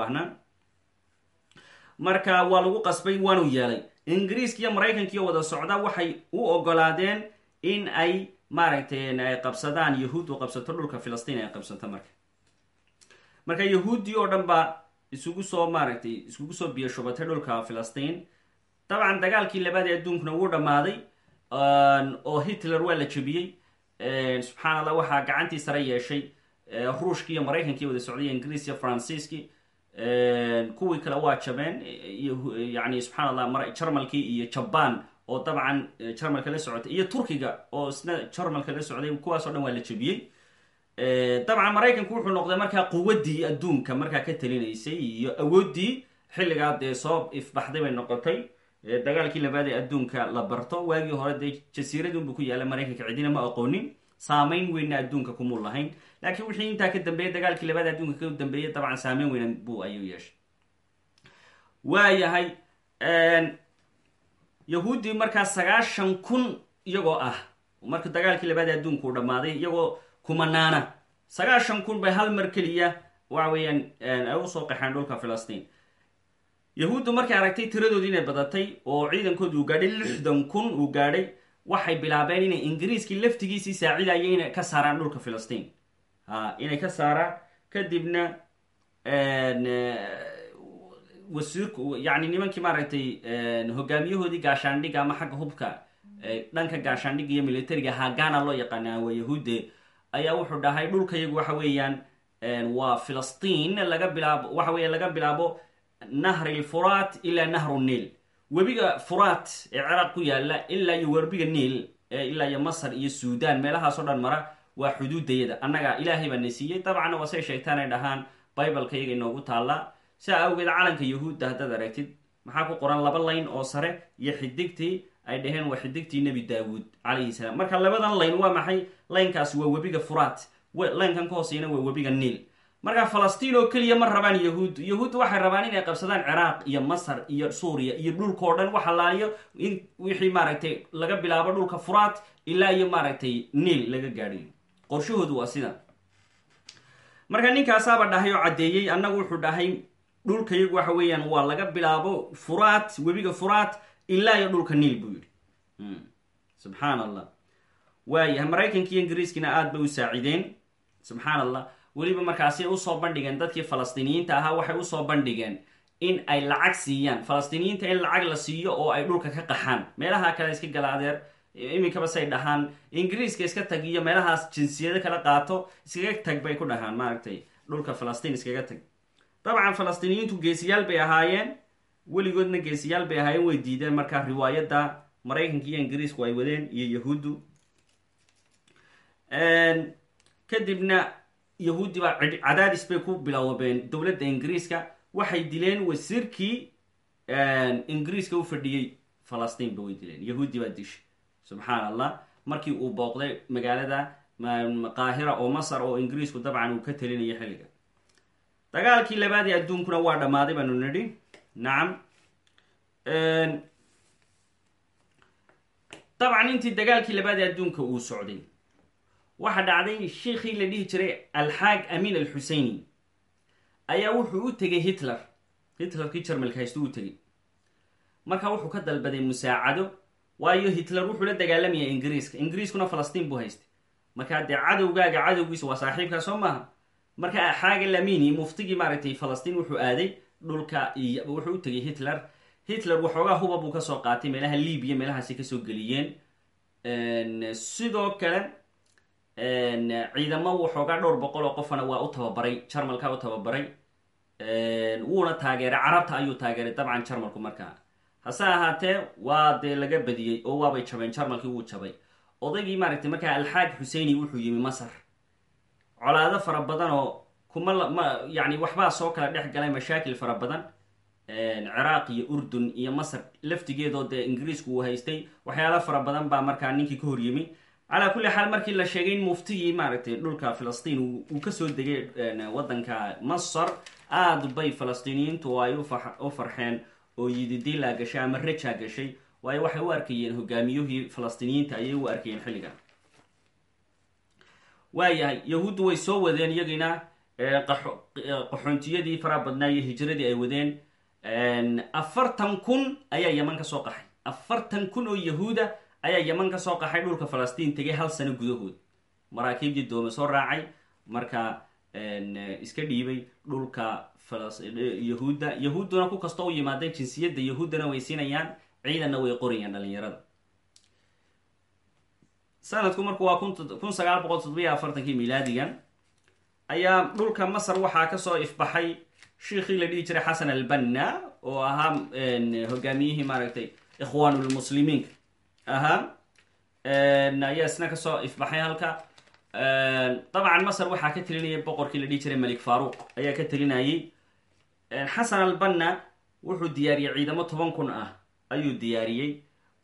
Speaker 1: marka waa lagu qasbay waanu yeelay. Ingiriiska iyo maraykankiiyo wada socda waxay u ogolaadeen in ay maaragtay ay qabsadaan yahuuddu qabsato dhulka filistiin ay qabsato marka. Marka yahuuddii oo dhan baa isugu soo maaragtay iskugu soo biyo shubatay dhulka filistiin. Dabcan dagaalkii labaadii adduunkuna wuu dhammaaday oo hitler waa la jebiyey. Subxaan allah waxaa gacantii sare yeeshay ruushkii iyo maraykankii wada socday ingiriis iyo faransiiskii kuwii kale waa jabeen yani subxaan allah jarmalkii iyo jaban oo dabcan jarmalka la socotay iyo turkiga oo isna jarmalka la socday kuwaasoo dhan waa la jebiyey. Dabcan maraykanku wuxuu noqday markaa quwaddii adduunka markaa ka talinaysay iyo awooddii xilligaa dee soo ifbaxday bay noqotay. Dagaalkii labaad ee adduunka la barto waagii hore dee jasiiradunbu ku yaalla maraykanka cidina ma aqoonin. Saameyn weynna adduunka kumuu lahayn. Laakiin wixii intaa ka dambeeyay dagaalkii labaad adduunka ka dambeeyay dabcan saameyn weynan buu ayuu yeeshay. Waayahay yahuuddii markaa sagaashan kun iyagoo ah marka dagaalkii labaad adduunka uu dhammaaday iyagoo kumanaana. Sagaashan kun bay hal mar keliya waxa weeyaan ay u soo qaxeen dhulka filistiin. Yahuuddu markay aragtay tiradoodii inay badatay oo ciidankoodi uu gaadhay lixdan kun uu gaadhay waxay bilaabeen inay ingiriiskii laftigiisii saacidaya inay ka saaraan dhulka filistiin. Inay ka saaraan kadibna wasiirku yani nimankii maaragtay hogaamiyahoodii gaashaandhiga ama xagga hubka dhanka gaashaandhiga iyo militariga hagana loo yaqaana waa yahuude ayaa wuxuu dhahay dhulkayagu waxa weeyaan waa filistiin laga bilaabo waxa weya laga bilaabo nahri lfuraat ilaa nahru niil. Webiga furaat ee ciraaq ku yaalla ilaa iyo werbiga niil ilaa iyo masar iyo suudan meelahaasoo dhan mara waa xuduudayada annaga ilaahay baa na siiyey dabcanna waa say sheegtaan ay dhahaan bibaleka iyaga inoogu taallaa sidaa awgeed calanka yahuudda haddaad aragtid maxaa ku qoran laba layn oo sare iyo xidigtii ay dhaheen waa xidigtii nebi daawuud calayhi salaam. Marka labadan layn waa maxay? Laynkaasi waa webiga furaat. Laynkan ka hooseyna waa webiga niil. Marka falastiin oo keliya ma rabaan yahuud. Yahuudda waxay rabaan inay qabsadaan ciraaq iyo masar iyo suuriya iyo dhulkao dhan wax halaaliyo in wixii maaragtay laga bilaabo dhulka furaat ilaa iyo maaragtay niil laga gaadhiyo. Qorshahoodu waa sida. Marka ninkaasaaba dhahay oo caddeeyey annagu wuxuu dhahay dhulkayagu waxa weeyaan waa laga bilaabo furaat webiga furaat ilaa iyo dhulka niil buu yidhi. Subxaan allah waayahay maraykanki iyo ingiriiskiina aada bay u saacideen. Subxaan allah weliba markaasi u soo bandhigeen dadkii falastiiniyiinta ahaa waxay u soo bandhigeen in ay lacag siiyaan. Falastiiniyiinta in lacag la siiyo oo ay dhulka ka qaxaan. Meelaha kale iska gala adeer iminkaba say dhahaan. Ingiriiska iska tag iyo meelahaas jinsiyado kala qaato iskaga tag bay ku dhahaan maaragtay. Dhulka falastiin iskaga tag dabcan falastiiniyiintu geesiyaal bay ahaayeen. Weligoodna geesiyaal bay ahaayeen way diideen. Markaa riwaayadda maraykanka iyo ingiriisku ay wadeen iyo yahuuddu. Kadibna yahuuddi baa cadaadis bay ku biloobeen dowladda ingiriiska. Waxay dileen wasiirkii ingiriiska u fadhiyey falastiin ba dileen. Yahuuddi baa dishay subxaan allah markii uu booqday magaalada qaahira oo masar oo ingiriisku dabcan uu ka talinaya xilliga dagaalkii labaad ee adduunkuna waa dhammaaday baanu nidhi nacam dabcan intii dagaalkii labaad ee adduunka uu socday waxaa dhacday sheikii la dhihi jiray alxaag amin alxuseyni ayaa wuxuu u tegay hitler. Hitlerkii jarmalka haysta u tegay marka wuxuu ka dalbaday musaacado waayo hitler wuxuu la dagaalamaya ingiriiska. Ingiriiskuna falastiin buu haystay. Markaa dee cadowgaaga cadowgiisa waa saaxiibkaa soo maaha marka xaaga lamini muftigii maaragtay falastiin wuxuu aaday dhulka wuxuu u tegay hitler. Hitler waxoogaa huba buu ka soo qaatay meelaha libiya meelahaasi ka soo geliyeen. Sidoo kale ciidamo waxoogaa dhowr boqol oo qofana waa u tababaray jarmalka u tababaray. Wuuna taageeray carabta ayuu taageeray dabcan jarmalku markaa hase ahaatee waa dee laga badiyey oo waabay jabeen jarmalkii wuu jabay. Odaygii maaragtay markaa alxaaj xuseini wuxuu yimi masar colaado fara badan oo kuma ma yani waxbaa soo kala dhex galay mashaakil fara badan. Ciraaq iyo urdun iyo masar laftigeedoo dee ingiriisku uu haystay. Waxyaala fara badan baa markaa ninkii ka horyimi calaa kulli xaal markii la sheegay in muftigii maaragtay dhulka filistiin uu ka soo degay waddanka masar aada bay falastiiniyiintu ay u farxeen oo yididilaa gashay ama rajaa gashay. Waayo waxay u arkayeen hogaamiyuhii falastiiniyiinta ayay u arkayeen xilligan waayahay yahuuddu way soo wadeen iyagina qaxoontiyadii faraha badnaa iyo hijradii ay wadeen. Afartan kun ayaa yaman ka soo qaxay. Afartan kun oo yahuuda ayaa yaman ka soo qaxay dhulka falastiin tegay hal sano gudahood. Maraakiibdii doome soo raacay marka iska dhiibay dhulka yahuudda yahuudduna ku kastoo u yimaadeen jinsiyadda yahuuddana way siinayaan ciidanna way qorayaan dhalinyarada sanadku marku waa kun sagaal boqol toddobiyo afartankii milaadigan ayaa dhulka masar waxaa ka soo ifbaxay shiikhii la dhihi jiray xasan albanna oo ahaa hogaamiyihii maaragtay ikhwaanulmuslimiinka ahaa ayaa isna ka soo ifbaxay halka. Dabcan masar waxaa ka telinayay boqorkii la dhihi jiray malik faruuq ayaa ka telinayay. Xasan albanna wuxuu diyaariyey ciidamo toban kun ah ayuu diyaariyey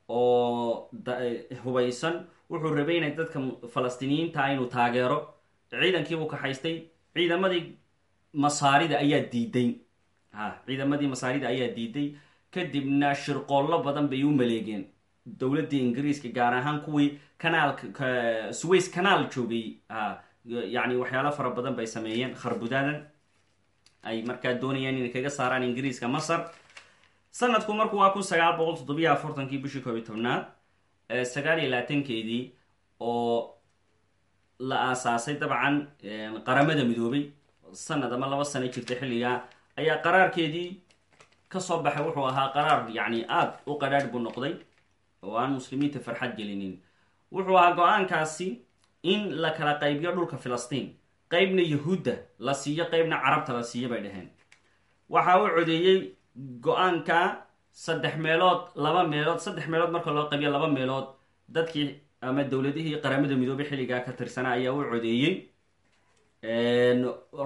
Speaker 1: oo hubaysan wuxuu rabay inay dadka falastiiniyiinta inuu taageero. Ciidankiibuu kaxaystay ciidamadii masaarida ayaa diiday. Ha ciidamadii masaarida ayaa diiday. Kadibna shirqoollo badan bay u maleegeen. Dowladdii ingiriiska gaar ahaan kuwii kanaalka suways kanaal joogay. Ha yani waxyaalo fara badan bay sameeyeen. Kharbudaadan ay markaa doonayaan inay kaga saaraan ingiriiska masar. Sanadku marku waa kun sagaal boqol toddobiyo afartankii bishii koobiy tobnaad sagaal iyo labaatankeedii oo la aasaasay dabcan qaramada midoobay. Sanad ama laba sano jirtay xilligaa ayaa qaraarkeedii ka soo baxay. Wuxuu ahaa qaraar yacni aada u qadhaadh buu noqday. Oo aan muslimiinta farxad gelinin. Wuxuu ahaa go'aankaasi in la kala qaybiyo dhulka filistiin. Qeybna yahuudda la siiyo qeybna carabta la siiyo bay dhaheen. Waxa uu codeeyey go'aanka saddex meelood laba meelood saddex meelood marka loo qaybiyo laba meelood dadkii ama dowladihii qaramada midoobay xilligaa ka tirsanaa ayaa u codeeyey.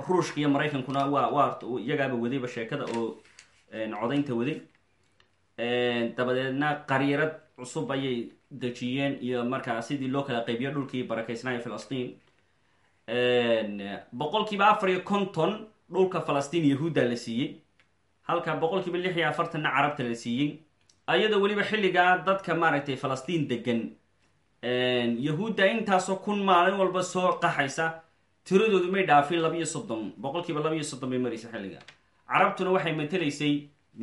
Speaker 1: Ruushka iyo maraykankuna waa waa iyagaaba wadayba sheekada oo codaynta waday. Dabadeedna qariirad cusub ayay dejiyeen iyo markaa sidii loo kala qaybiyo dhulkii barakeysnaa ee filistiin boqol kiiba afar iyo konton dhulka falastiin yahuudda la siiyey halka boqol kiiba lix iyo afartanna carabta la siiyey. Ayadoo weliba xilligaa dadka maaragtay falastiin degan yahuudda intaasoo kun maalin walba soo qaxaysa tiradoodu may dhaafin labiiyo soddon boqol kiiba labiiyo soddon bay maraysa xilliga. Carabtuna waxay matelaysay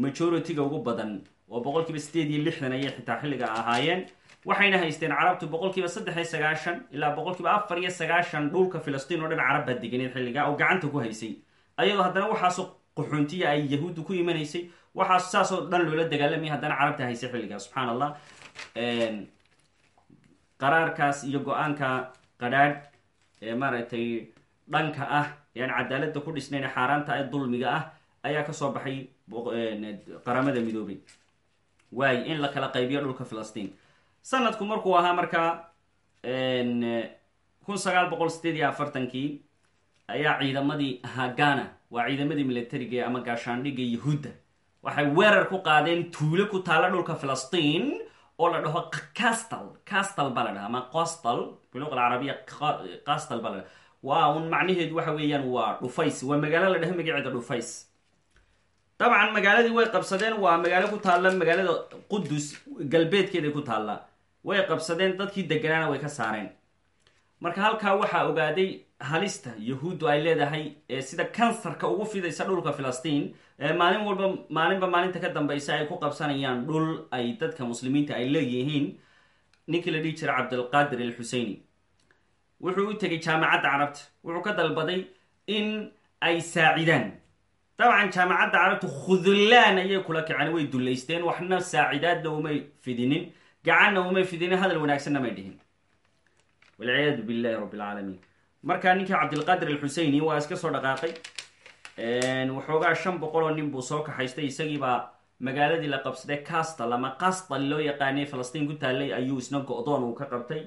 Speaker 1: majority-ga ugu badan oo boqol kiiba sideed iyo lixdan ayay xitaa xilliga ahaayeen. Waxayna haysteen carabtu boqol kiiba saddex iyo sagaashan ilaa boqol kiiba afar iyo sagaashan dhulka filistiin oo dhan carab baa deganeed xilliga oo gacanta ku haysay. Ayadoo haddana waxaasoo qaxoontiya ay yahuudda ku imanaysay. Waxaas saasoo dhan loola dagaalamaya haddana carabta haysay xilligaa subxaan allah qaraarkaas iyo go'aanka qadhaadh ee maaragtay dhanka ah ee aan cadaaladda ku dhisnayn xaaraanta ee dulmiga ah ayaa ka soo baxay qaramada midoobay. Waayo in la kala qaybiyo dhulka filistiin. Sanadku markuu ahaa markaa kun sagaal boqol sideed iyo afartankii ayaa ciidamadii ahaa ghana waa ciidamadii militariga ama gaashaandhigga yahuudda waxay weerar ku qaadeen tuulo ku taalla dhulka filistiin oo la dhaho castal castal baa la dhaha ama costal biluqa alcarabiya castal baa la waa un macnaheedu waxa weeyaan waa dhufays waa magaalo la dhaho magaceeda dhufays dabcan magaaladii way qabsadeen waa magaalo ku taalla magaalada qudus galbeedkeeday ku taalla. Way qabsadeen dadkii deganaana way ka saareen. Marka halkaa waxaa ogaaday halista yahuuddu ay leedahay ee sida kansarka ugu fidaysa dhulka filistiin ee maalin walba maalinba maalinta ka dambaysa ay ku qabsanayaan dhul ay dadka muslimiinta ay leeyihiin. Ninkii la dhihi jiray cabdilqaadir alxuseyni. Wuxuu u tegay jaamacadda carabta. Wuxuu ka dalbaday in ay saacidaan dabcan jaamacadda carabtu khudlaan ayay kula kaceen way dullaysteen waxna saacidaadna umay fidinin gacanna umay fidinin hadal wanaagsanna may dhihin. Walciyaadu billahi rabbi alcaalamiin markaa ninkii cabdilqaadir alxuseyni waa iska soo dhaqaaqay. Waxoogaa shan boqol oo nin buu soo kaxaystay isagiibaa magaaladii la qabsaday castal ama castal loo yaqaanay falastiin ku taallay ayuu isna go-doon uu ka qabtay.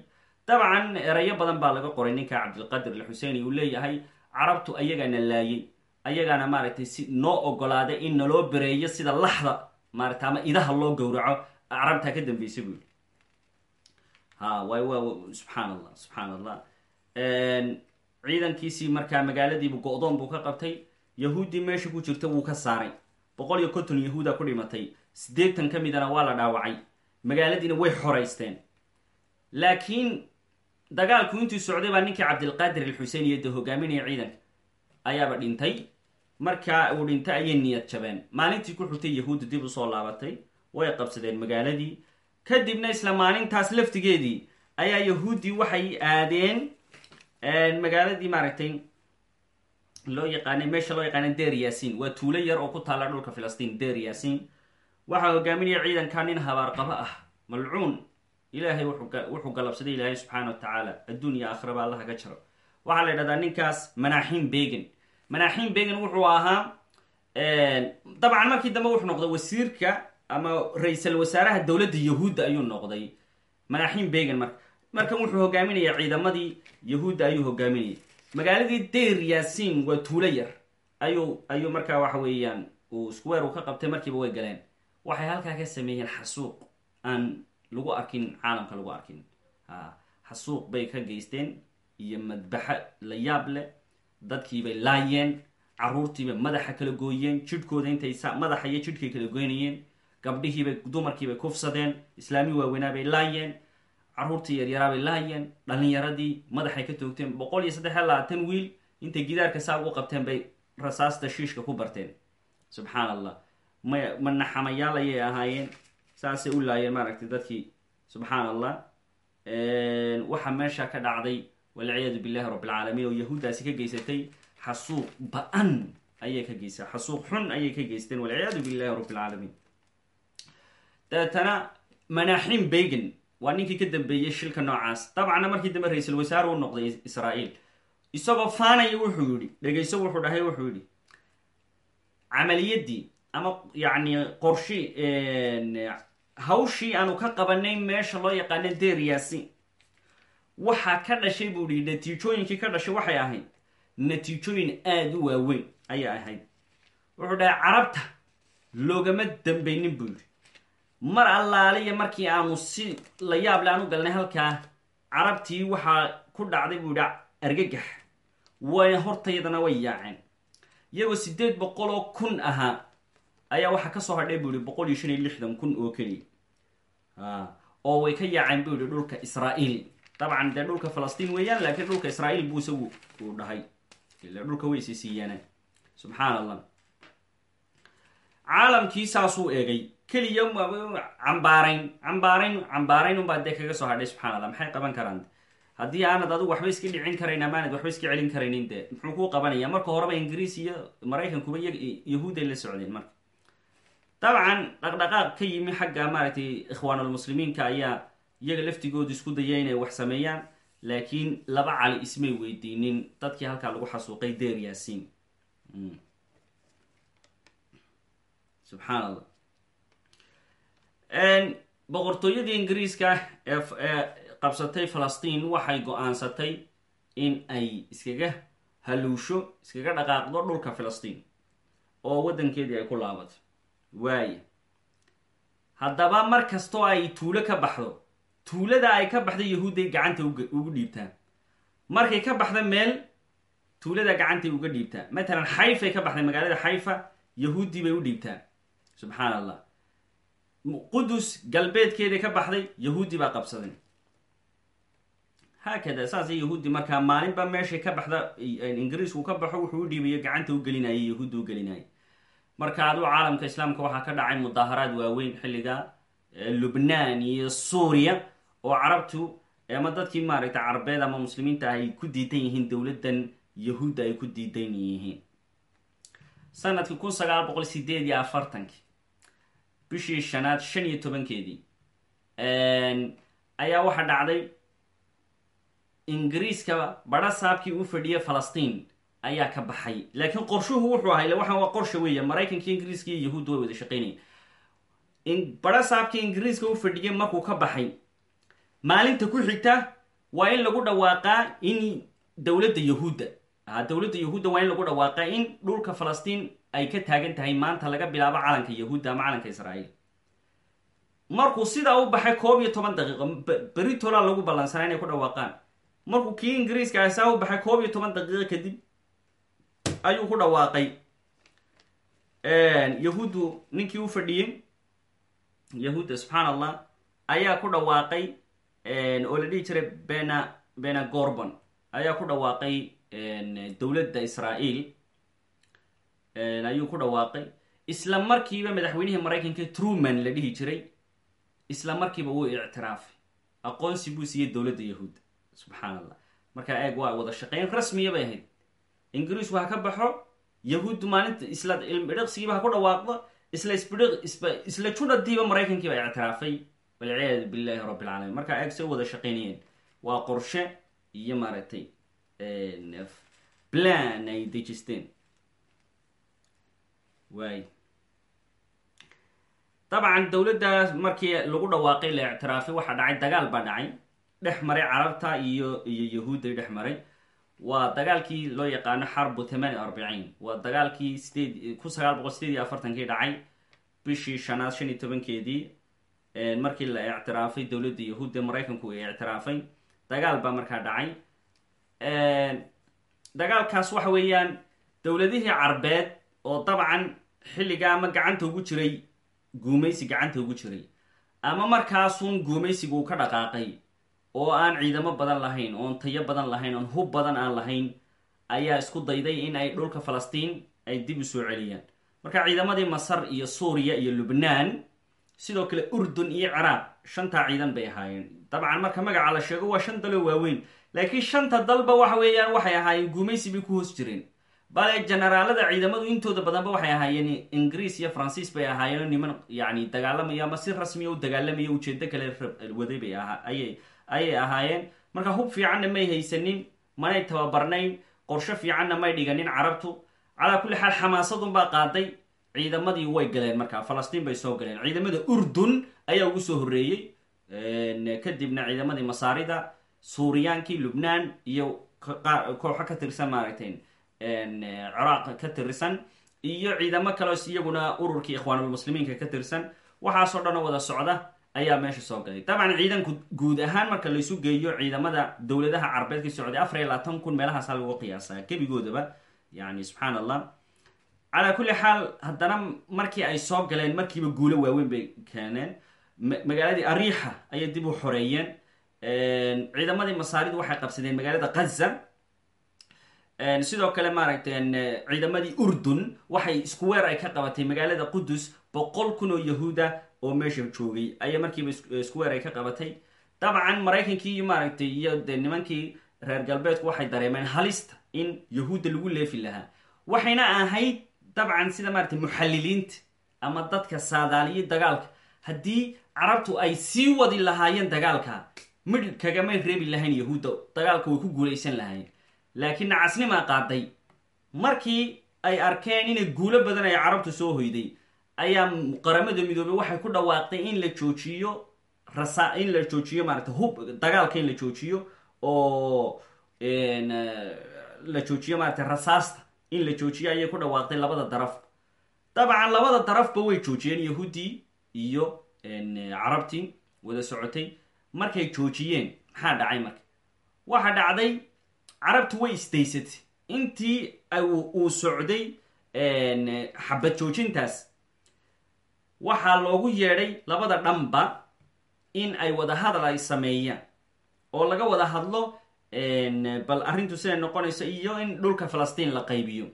Speaker 1: Dabcan erayo badan baa laga qoray ninka cabdilqaadir alxuseyni uu leeyahay carabtu ayagaana laayay. Ayagaana maaragtay si noo ogolaaday in naloo bereeyo sida laxda maarata ama idaha loo gowraco. Carabtaa ka dambeysay buu yihi ha waay wa subxaan allah subxaan allah ciidankiisii markaa magaaladiibu go-doon buu ka qabtay yahuuddii meesha ku jirta wuu ka saaray. Boqol iyo konton yahuuda ku dhimatay. Siddeetan ka midana waa la dhaawacay. Magaaladiina way xoraysteen. Laakiin dagaalku intuu socday baa ninkii cabdilqaadir alxusein iyo de hogaaminaya ciidanka ayaaba dhintay. Markaa uu dhintay ayay niyad jabeen. Maalintii ku xigtay yahuudda dib u soo laabatay. Way qabsadeen magaaladii. Kadibna isla maalintaas laftigeedii ayaa yahuuddii waxay aadeen magaaladii maaragtay loo yaqaanay meesha loo yaqaana der yasin waa tuulo yar oo ku taalla dhulka filistiin der yasin waxaa hogaaminaya ciidanka nin habaarqabo ah. Malcuun ilaahay wuxuu galabsaday ilaahay subxaana wa tacaala. Adduunya aakhiraba allaha ka jaro. Waxaa la ydhahdaa ninkaas manaxim began manaxim began wuxuu ahaa dabcan markii dambe wuxuu noqday wasiirka ama ra'iisal wasaaraha dowladda yahuudda ayuu noqday. Manaxim began marka markan wuxuu hogaaminaya ciidamadii yahuudda ayuu hogaaminayay. Magaaladii der yasin waa tuulo yar. Ayuu ayuu markaa waxa weeyaan uu square uu ka qabtay markiiba way galeen. Waxay halkaa ka sameeyeen xasuuq aan lagu arkin caalamka lagu arkin. Xasuuq bay ka geysteen iyo madbaxo la yaab leh. Dadkiibay laayeen caruurtiibay madaxa kala gooyeen jidhkooda intay madaxa iyo jidhkay kala goynayeen. Gabdhihiibay dumarkiibay kufsadeen islaami waaweynaabay laayeen caruurtii yaryaraabay laayeen dhalinyaradii madaxay ka toogteen boqol iyo saddex iyo labaatan wiil intay gidaarka saa ugu qabteen bay rasaasta shiishka ku barteen. Subxaan allah ma manaxamayaal ayay ahaayeen. Saasay u laayeen maaragtay dadkii. Subxaan allah waxaa meesha ka dhacday walciyaadu billahi rabbilcaalamiin oo yahuuddaasi ka geysatay xasuuq ba'an ayay ka geysa xasuuq xun ayay ka geysteen walciyaadu billahi rabbilcaalamiin dabeetana manaxim began waa ninkii ka dambeeyey shilka noocaas. Dabcanna markii dambe ra'iisul wasaare u noqday israa'iil. Isagoo faanaya wuxuu yidhi dhegayso wuxuu dhahay wuxuu yidhi camaliyaddii ama yacni qorshi hawshii aanu ka qabanay meesha loo yaqaano der yasin waxaa ka dhashay buu yihi natiijooyinkii ka dhashay waxay ahayd. Natiijooyin aada u waaweyn ayay ahayd. Wuxuu dhahay carabta loogama dambaynin buu yidhi mar allaaliya markii aanu si la yaable aan u galnay halkaa carabtii waxaa ku dhacday buu yidhi argagax way hortaydana way yaaceen. Iyagoo siddeed boqol kun ahaa ayaa waxaa ka soo hadhay buu yihi boqol iyo shan iyo lixdan kun oo keliya oo way ka yaaceen buu yihi dhulka israa'iil. Dabcan dee dhulka falastiin weeyaan laakiin dhulka israa'iil buu isagu uu dhahay. Ila dhulka way isi siiyaane subxaan allah caalamkii saasuu eegay keliya cambaarayn cambaarayn cambaarayn unbaa dee kaga soo hadhay subxaan allah maxay qaban karaan? Haddii aanad adigu waxba iska dhicin karayn amaanad waxba iska celin karaynin dee. Muxuu kuu qabanaya marka horeba ingiriis iyo maraykankuba yahuuday la socdeen marka. Dabcan dhaqdhaqaaq ka yimi xagga maaragtay ikhwaanulmuslimiinka ayaa iyaga laftigoodu isku daya inay wax sameeyaan laakiin laba cali ismay weydiinin. Dadkii halkaa lagu xasuuqay der yasin subxaan allah boqortooyadii ingiriiska ee qabsatay falastiin waxay go'aansatay in ay iskaga haluusho iskaga dhaqaaqdo dhulka filistiin oo waddankeedii ay ku laabato waaya haddaba mar kastoo ay tuulo ka baxdo tuulada ay ka baxda yahuudday gacanta ugu dhiibtaan. Markay ka baxda meel tuulada gacantay uga dhiibtaan. Matalan xayfay ka baxday magaalada xayfa yahuuddii bay u dhiibtaan. Subxaan allah qudus galbeedkeeday ka baxday yahuudi baa qabsaday. Haakada saasay yahuudi markaa maalinba meeshay ka baxda ingiriisku ka baxo wuxuu u dhiibayo gacanta u gelinayay yahuudda u gelinayay. Marka aduu caalamka islaamka waxaa ka dhacay mudaaharaad waaweyn xilliga lubnaan iyo suuriya oo carabtu ama dadkii maaragtay carabeed ama muslimiinta ay ku diidan yihiin dowladdan yahuudda ay ku diidan yihiin. Sanadkii kun bishii shanaad shan iyo tobankeedii ayaa waxaa dhacday ingiriiska badha saabkii u fadhiyay falastiin ayaa ka baxay. Laakiin qorshuhu wuxuu ahay waxaan waa qorsha weeya maraykanki ingiriiska iyo yahuudda way wada shaqeynaya badha saabkii ingiriiska u fadhiyay markuu ka baxay maalinta ku xigta waa in lagu dhawaaqaa in dowladda yahuudda dowladda yahuudda waa in lagu dhawaaqaa in dhulka falastiin ay ka taagan tahay maanta laga bilaabo calanka yahuudda ama calanka israa'iil. Markuu sidaa u baxay koob iyo toban daqiiqo beritola lagu ballansanaa inay ku dhawaaqaan. Markuu kii ingiriiska asaa u baxay koob iyo toban daqiiqo kadib ayuu ku dhawaaqay. Yahuuddu ninkii u fadhiyey yahuudda subxaan allah ayaa ku dhawaaqay oo la dhihi jiray bena bena gorbon ayaa ku dhawaaqay dowladda israa'iil ayuu ku dhawaaqay. Isla markiiba madaxweynihii maraykanka truman la dhihi jiray isla markiiba wuu ictiraafay. Aqoonsi buu siiyey dowladda yahuudda. Subxaan allah markaa eeg waa wada shaqeyn rasmiya bay ahayd. Ingiriisku ha ka baxo yahuuddu maalinta isla ilmbidhiqsigiiba ha ku dhawaaqdo isla isla judhadiiba maraykankiiba ictiraafay. Walciyaadu billahi rabbi alcaalamiin markaa eeg say wada shaqeynayeen waa qorshe iyo maaragtay plan ay dejisteen waay dabcan dowladda markii lagu dhawaaqay la ictiraafay waxaa dhacay dagaal baa dhacay. Dhex maray carabta iyo iyo yahuudday dhex maray. Waa dagaalkii loo yaqaano xarbu thamani arbiciin waa dagaalkii sideed kun sagaal boqol sideed iyo afartankii dhacay bishii shanaad shan iyo tobankeedii markii la ictiraafay dowladda yahuudda maraykanku ay ictiraafay. Dagaal baa markaa dhacay. Dagaalkaas waxa weeyaan dowladihii carbeed oo dabcan xilliga ama gacanta ugu jiray guumaysi gacanta ugu jiray ama markaasun guumaysiga uu ka dhaqaaqay oo aan ciidamo badan lahayn oon tayo badan lahayn oon hub badan aan lahayn ayaa isku dayday in ay dhulka falastiin ay dib u soo celiyaan. Marka ciidamadii masar iyo suuriya iyo lubnaan sidoo kale urdun iyo ciraaq shantaa ciidan bay ahaayeen. Dabcan marka magaca la sheego waa shan daloo waaweyn laakiin shanta dalba waxa weeyaan waxay ahaayeen guumaysi bay ku hoos jireen bale generaalada ciidamadu intooda badanba waxay ahaayeen ingiriis iyo faransiis bay ahaayeen niman yani dagaalamaya ama si rasmiya u dagaalamaya ujeedo kale waday bay ayay ayay ahaayeen. Marka hub fiicanna may haysanin manay tababarnayn qorsho fiicanna may dhiganin carabtu. Calaa kulli xaal xamaasadunbaa qaaday ciidamadii way galeen markaa falastiin bay soo galeen. Ciidamada urdun ayaa ugu soo horreeyey kadibna ciidamadii masaarida suuriyaankii lubnaan iyo kooxo ka tirsan maaragtay ciraaq ka tirsan. Iyo ciidamo kaleos iyaguna ururkii ikhwaanulmuslimiinka ka tirsan. Waxaasoo dhan oo wada socda ayaa meesha soo galay. Dabcan ciidanku guud ahaan marka laysu geeyo ciidamada dowladaha carbeed ka socday afar iyo labaatan kun meelahaasa lagu qiyaasaa gebigoodaba yani subxaan allah calaa kulli xaal haddana markii ay soo galeen markiiba guulo waaweyn bay keeneen. Magaaladii ariixa ayay dib u xoreeyeen. Ciidamadii masaaridu waxay qabsadeen magaalada kaza sidoo kale maaragtay ciidamadii urdun waxay isku weer ay ka qabatay magaalada qudus boqol kun oo yahuuda oo meesha joogay ayaa markiiba isku weer ay ka qabatay. Dabcan maraykankii iyo maaragtay iyo de nimankii reer galbeedku waxay dareemeen halista in yahuudda lagu leefi lahaa. Waxayna ahayd dabcan sida maaragtay muxalliliinta ama dadka saadaaliya dagaalka. Haddii carabtu ay sii wadi lahaayeen dagaalka midh kagamay reebi lahayn yahuudda. Dagaalka way ku guulaysan lahayn laakiin nacasnimaa qaaday. Markii ay arkeen inay guulo badan ay carabtu soo hoyday ayaa qaramada midoobey waxay ku dhawaaqday in la joojiyo rasa in la joojiyo maarata hub dagaalka in la joojiyo oo la joojiyo maarata rasaasta in la joojiyo ayay ku dhawaaqday labada daraf. Dabcan labada darafba way joojiyeen yahuuddii iyo carabtii wada socotay. Markay joojiyeen maxaa dhacay marka waxa dhacday carabtu way isdaysatay intii uu socday xabad joojintaas waxaa loogu yeedhay labada dhanba in ay wada hadal ay sameeyaan. Oo laga wada hadlo bal arrintu siday noqonayso iyo in dhulka falastiin la qaybiyo.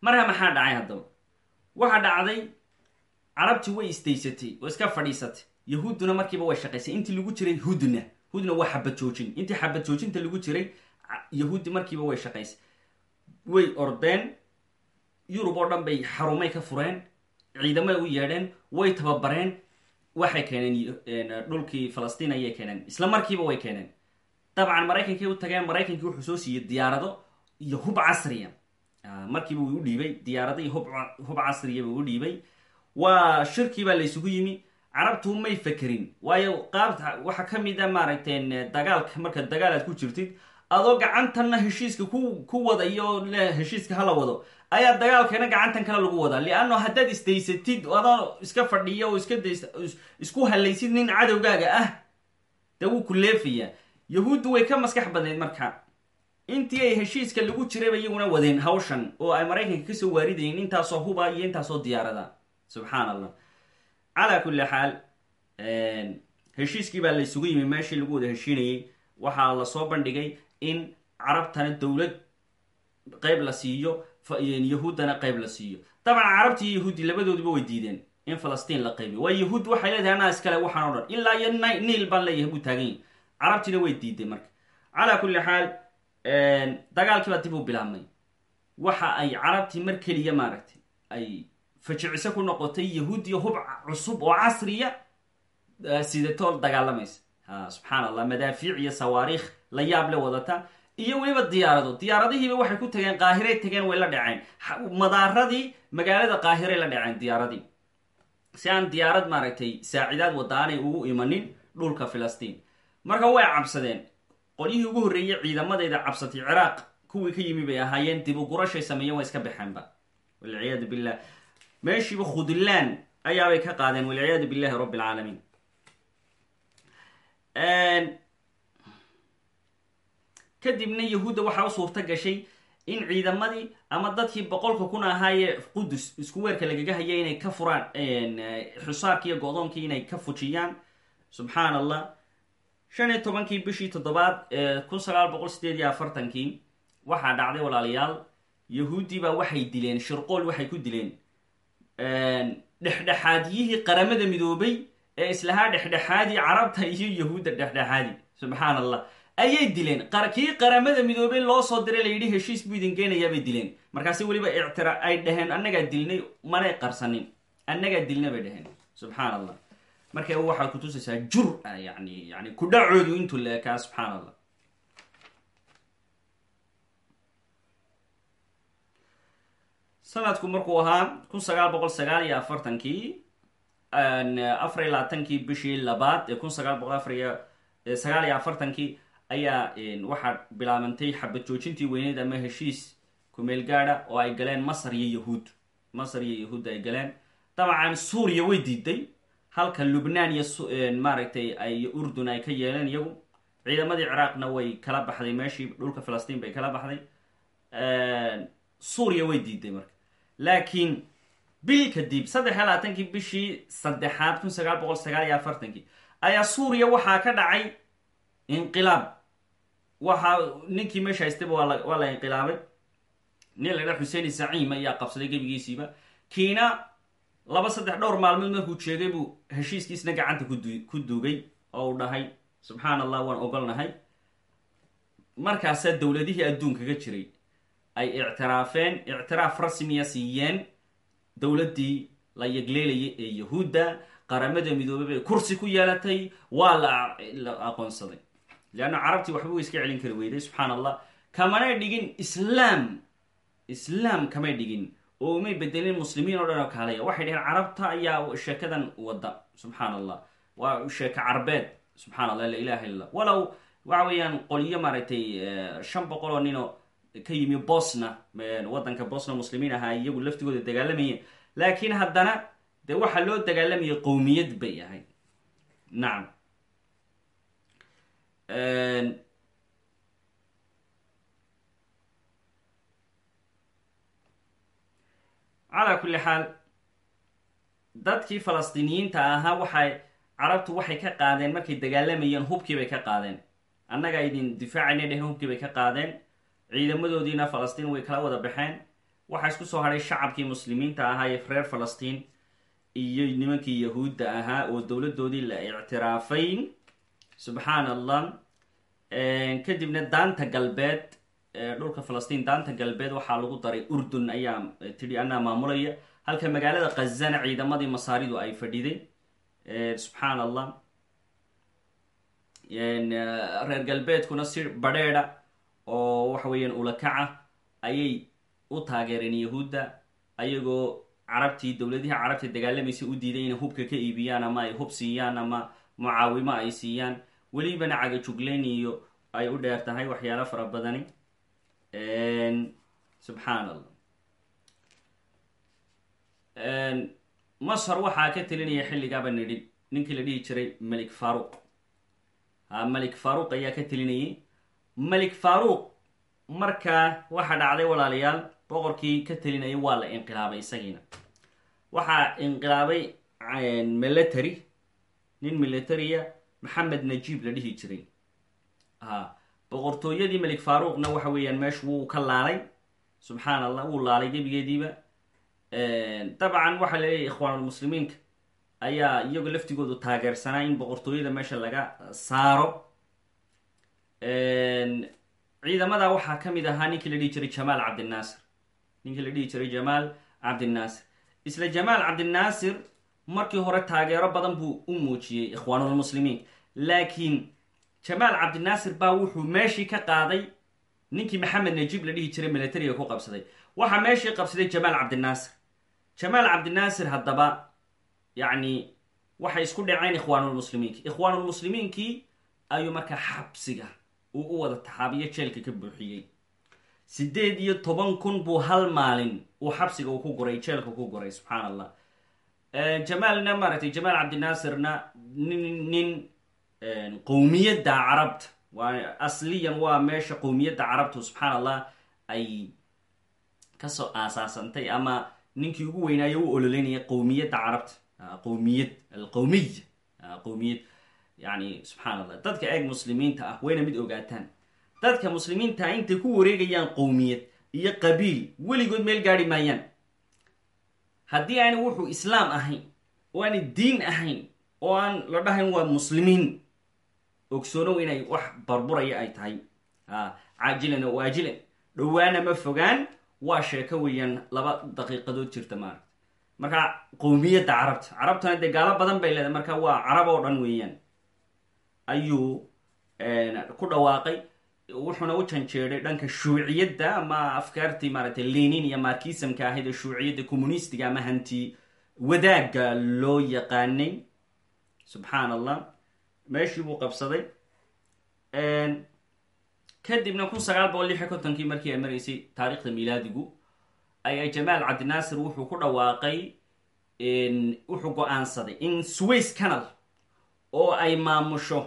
Speaker 1: Marka maxaa dhacay haddaba? Waxa dhacday carabtii way isdaysatay oo iska fadhiisatay. Yahuudduna markiiba way shaqaysay. Intii lagu jiray hudna hudna waa xabad joojin. Intii xabad joojinta lagu jiray yahuuddi markiiba way shaqaysay. Way ordeen yurub oo dhan bay xarumay ka fureen ciidamay u yeedheen way tababareen waxay keeneen dhulkii falastiin ayay keeneen. Isla markiiba way keeneen. Dabcan maraykankay u tageen maraykankii wuxuu soo siiyey diyaarado iyo hub casriya markiiba wuu u dhiibay diyaarado iyo hub casriya buu u dhiibay. Waa shirkii baa la isugu yimi. Carabtu may fekerin waayo qaabta waxaa ka mid dagaalka marka dagaal aad ku jirtid adoo gacantanna heshiiska ku ku wadayo le heshiiska hala wado ayaa dagaalkeena gacantan kale lagu wadaa. Lianno haddaad isdaysatid adoo iska fadhiya oo isku halaysid nin cadowgaaga ah dee wuu ku yahuuddu way ka maskax badneyd marka. Intii ay heshiiska lagu jirayba iyaguna wadeen hawshan oo ay maraykanka ka soo waaridayeen intaasoo huba iyo intaasoo diyaarada. Subxaan allah calaa kulli xaal heshiiskii baa la isugu yimi meeshii lagu wada heshiinayay waxaa la soo bandhigay in carabtana dowlad qayb la siiyo yahuuddana qayb la siiyo dabcan carabti iyo yahuudi labadoodiba way diideen in falastiin la qaybiyo waayo yahuud waxay leedahay anaa iskale waxaan o dhan ilaa iyo niil baan leeyahay buu taagan yahi carabtina way diiday marka calaa kulli xaal dagaalkii baa dib u bilaabmay waxa ay carabtii mar keliya maaragtay ay fajiciso ku noqotay yahuudiya hub cusub oo casriya sidatool dagaalamaysa subxaan allah madaafiic iyo sawaariikh la yaab le wadata iyo weliba diyaarado diyaaradihiiba waxay ku tageen qaahiray tageen way la dhaceen. Madaaradii magaalada qaahiray la dhaceen diyaaradii. Si aan diyaarad maaragtay saacidaad wada aanay ugu imanin dhulka filistiin. Marka way cabsadeen. Qolyihii ugu horreeyey ciidamadeeda cabsatay ciraaq. Kuwii ka yimi bay ahaayeen dib u gurashay sameeyeen way iska baxeenba. Walciyaadu billah. Meeshiiba khudlaan ayaabay ka qaadeen walciyaadu billahi rabbi alcaalamiin kadibna yahuudda waxaa u suurta gashay in ciidamadii ama dadkii boqolka kun ahaayee qudus isku weerka lagaga haya inay ka furaan xusaarkii iyo go-doonkii inay ka fujiyaan. Subxaan allah shan iyo tobankii bishii toddobaad kun sagaal boqol sideed iyo afartankii waxaa dhacday walaalayaal. Yahuuddii baa waxay dileen shirqool waxay ku dileen. Dhexdhexaadiyihii qaramada midoobay ee islahaa dhexdhexaadii carabta iyo yahuudda dhexdhexaadi subxaan allah ayay dileen. Kii qaramada midoobay loo soo diray layidhi heshiis buu idin geenayaa bay dileen. Markaasi weliba ictira ay dhaheen annagaa dilnay manay qarsanin. Annagaa dilna bay dhaheen. Subxaan allah marka waxaad kutusaysaa jur-a yani yani kudhacoodu intuu la ekaa subxaan allah sanadku markuu ahaa kun sagaal boqol sagaal iyo afartankii afar labaatankii bishii labaad ee kun sagaal boqol afar iyo afartankii ayaa waxaa bilaabantay xabad joojintii weyneyd ama heshiis kumeel gaada oo ay galeen masar iyo yahuud masar iyo yahuud ay galeen. Dabcan suuriya way diiday. Halka lubnaan iyo maaragtay ay urdun ay ka yeeleen iyagu. Ciidamadii ciraaqna way kala baxday meeshii dhulka filistiin bay kala baxday. Suuriya way diiday marka. Laakiin bil kadib saddex labaatankii bishii saddexaad kun sagaal boqol sagaal iyo afartankii ayaa suuriya waxaa ka dhacay inqilaab waxaa ninkii meesha haystayba waa la inqilaabay. Nin la dha xusein zaciim ayaa qabsaday gebigiisiiba. Kiina laba saddex dhowr maalmood markuu jeegay buu heshiiskiisna gacanta ku duugay oo uu dhahay subxaan allah waan ogolnahay. Markaasaa dowladihii adduunkaga jiray ay ictiraafeen ictiraaf rasmiya siiyeen. Dowladdii la yegleelayay ee yahuudda qaramada midoobay bay kursi ku yeelatay waa la aqoonsaday leanna carabtii waxba way iska celin kari weyday subxaan allah kamanay dhigin islaam islaam kamay dhigin oo umay bedelin muslimiin oo dhan oo kaalaya waxay dhaheen carabta ayaa sheekadan wada subxaan allah waa sheeko carbeed subxaan allah la ilaha illa walow waxa weeyaan qolyo maaragtay shan boqol oo ninoo ka yimi bosna waddanka bosna muslimiin ahaa iyagu laftigooda dagaalamayeen laakiin haddana dee waxaa loo dagaalamayay qowmiyad bay ahayd nacam calaa kulli xaal dadkii falastiiniyiinta ahaa waxay carabtu waxay ka qaadeen markay dagaalamayeen hubkii bay ka qaadeen. Annaga idin difaacayna dhehen hubkii bay ka qaadeen. Ciidamadoodiina falastiin way kala wada baxeen. Waxaa isku soo hadhay shacabkii muslimiinta ahaa ee reer falastiin iyo nimankii yahuudda ahaa oo dowladdoodii la ictiraafayn subxaan allah kadibna daanta galbeed dhulka falastiin daanta galbeed waxaa lagu daray urdun ayaa tidhi anaa maamulaya. Halka magaalada khazana ciidamadii masaaridu ay fadhiday subxaan allah reer galbeedkuna si badheeda oo waxa weeyaan ulakaca ayay u taageereen yahuudda ayagoo carabtii dowladihii carabta dagaalamaysa u diiday inay hubka ka iibiyaan ama ay hub siiyaan ama mucaawimo ay siiyaan welibana cagajugleyn iyo ay u dheer tahay waxyaalo fara badani. Subxaan allah masar waxaa ka telinaya xilligaaba nidhi ninkii la dhihi jiray malik faruq ha malik faruq ayaa ka telinayay malik faruq markaa waxaa dhacday walaalayaal boqorkii ka telinayay waa la inqilaabay isagiina. Waxaa inqilaabay military nin militaria maxamed najiib la dhihi jiray. Ha boqortooyadii malik faruqna waxa weeyaan meeshu wuu ka laalay. Subxaan allah wuu laalay gebigeediiba dabcan waxaa la leeyahay ikhwaanulmuslimiinka ayaa iyago laftigoodu taageersanaa in boqortooyada meesha laga saaro. Ciidamada waxaa ka mid ahaa ninkii la dhihi jiray jamaal cabdinaasir ninkii la dhihi jiray jamaal cabdinaasir isla jamaal cabdinaasir markii hore taageero badan buu u muujiyey ikhwaanulmuslimiin laakiin jamaal cabdinaasir baa wuxuu meeshii ka qaaday ninkii maxamed najiib la dhihi jiray militariga ku qabsaday. Waxaa meeshii qabsaday jamaal cabdinaasir jamaal cabdinaasir haddaba yacni waxay isku dhaceen ikhwaanulmuslimiinki ikhwaanulmuslimiinkii ayuu markaa xabsiga uu u wada taxaabiyo jeelka ka buuxiyey. Sideed iyo toban kun buu hal maalin uu xabsiga uu ku guray jeelka ku guray subxaan allah jamaalna maaragtay jamaal cabdinaasirna nin qowmiyadda carabta. Waa asliyan waa meesha qowmiyadda carabtu subxaan allah ay ka soo aasaasantay ama ninkii ugu weynaayo u ololeynaya qowmiyadda carabta. Qowmiyad alqowmiy qowmiyad yani subxaan allah dadka eeg muslimiinta ah wayna mid ogaataan. Dadka muslimiinta ah intay ku wareegayaan qowmiyad iyo qabiil weligood meel gaari maayaan haddii aana wuxuu islaam ahayn oo aana diin ahayn oo aan la dhahayn waa muslimiin ogsoonow inay wax barburaya ay tahay. Caajilan oo waajilan. Dhowaana ma fogaan waa sheeko weeyaan laba daqiiqadood jirta maaragta marka qowmiyadda carabta. Carabtana dee gaalo badan bay leedahay marka waa carab oo dhan weeyaan. Ayuu ku dhawaaqay wuxuuna u janjeeday dhanka shuuciyadda ama afkaartii maaragtay lenin iyo markisamka ahayd ee shuuciyadda communistiga ama hanti wadaagga loo yaqaanay. Subxaan allah meeshii buu qabsaday. Kadibna kun sagaal boqol lix kontonkii markii ay maraysay taarikhda milaadigu ayaa jamaal cabdinaasir wuxuu ku dhawaaqay wuxuu go'aansaday in sways canal oo ay maamusho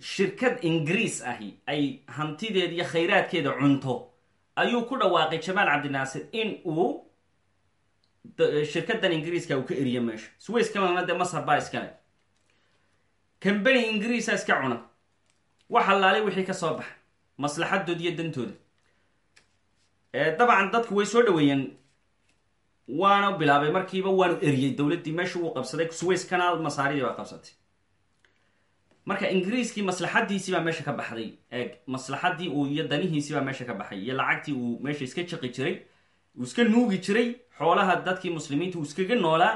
Speaker 1: shirkad ingiriis ahi ay hantideeda iyo khayraadkeeda cunto ayuu ku dhawaaqay jamaal cabdinaasir in uu shirkadan ingiriiska uu ka eriyo meesha. Sways dee masar baa iskale cambany ingiriisa iska cuna. Wax allaalay wixii ka soo baxa maslaxadooda iyo dantooda. Dabcan dadku way soo dhaweeyeen. Waana bilaabay. Markiiba waanu eriyey. Dowladdii meesha uu qabsaday. Sways masaaridii baa qabsatay marka ingiriiskii maslaxadiisii baa meesha ka baxday. Eeg maslaxadii uu iyo danihiisii baa meesha ka baxay. Iyo lacagtii uu meesha iska jaqi jiray uu iska nuugi jiray xoolaha dadkii muslimiinta uu iskaga noolaa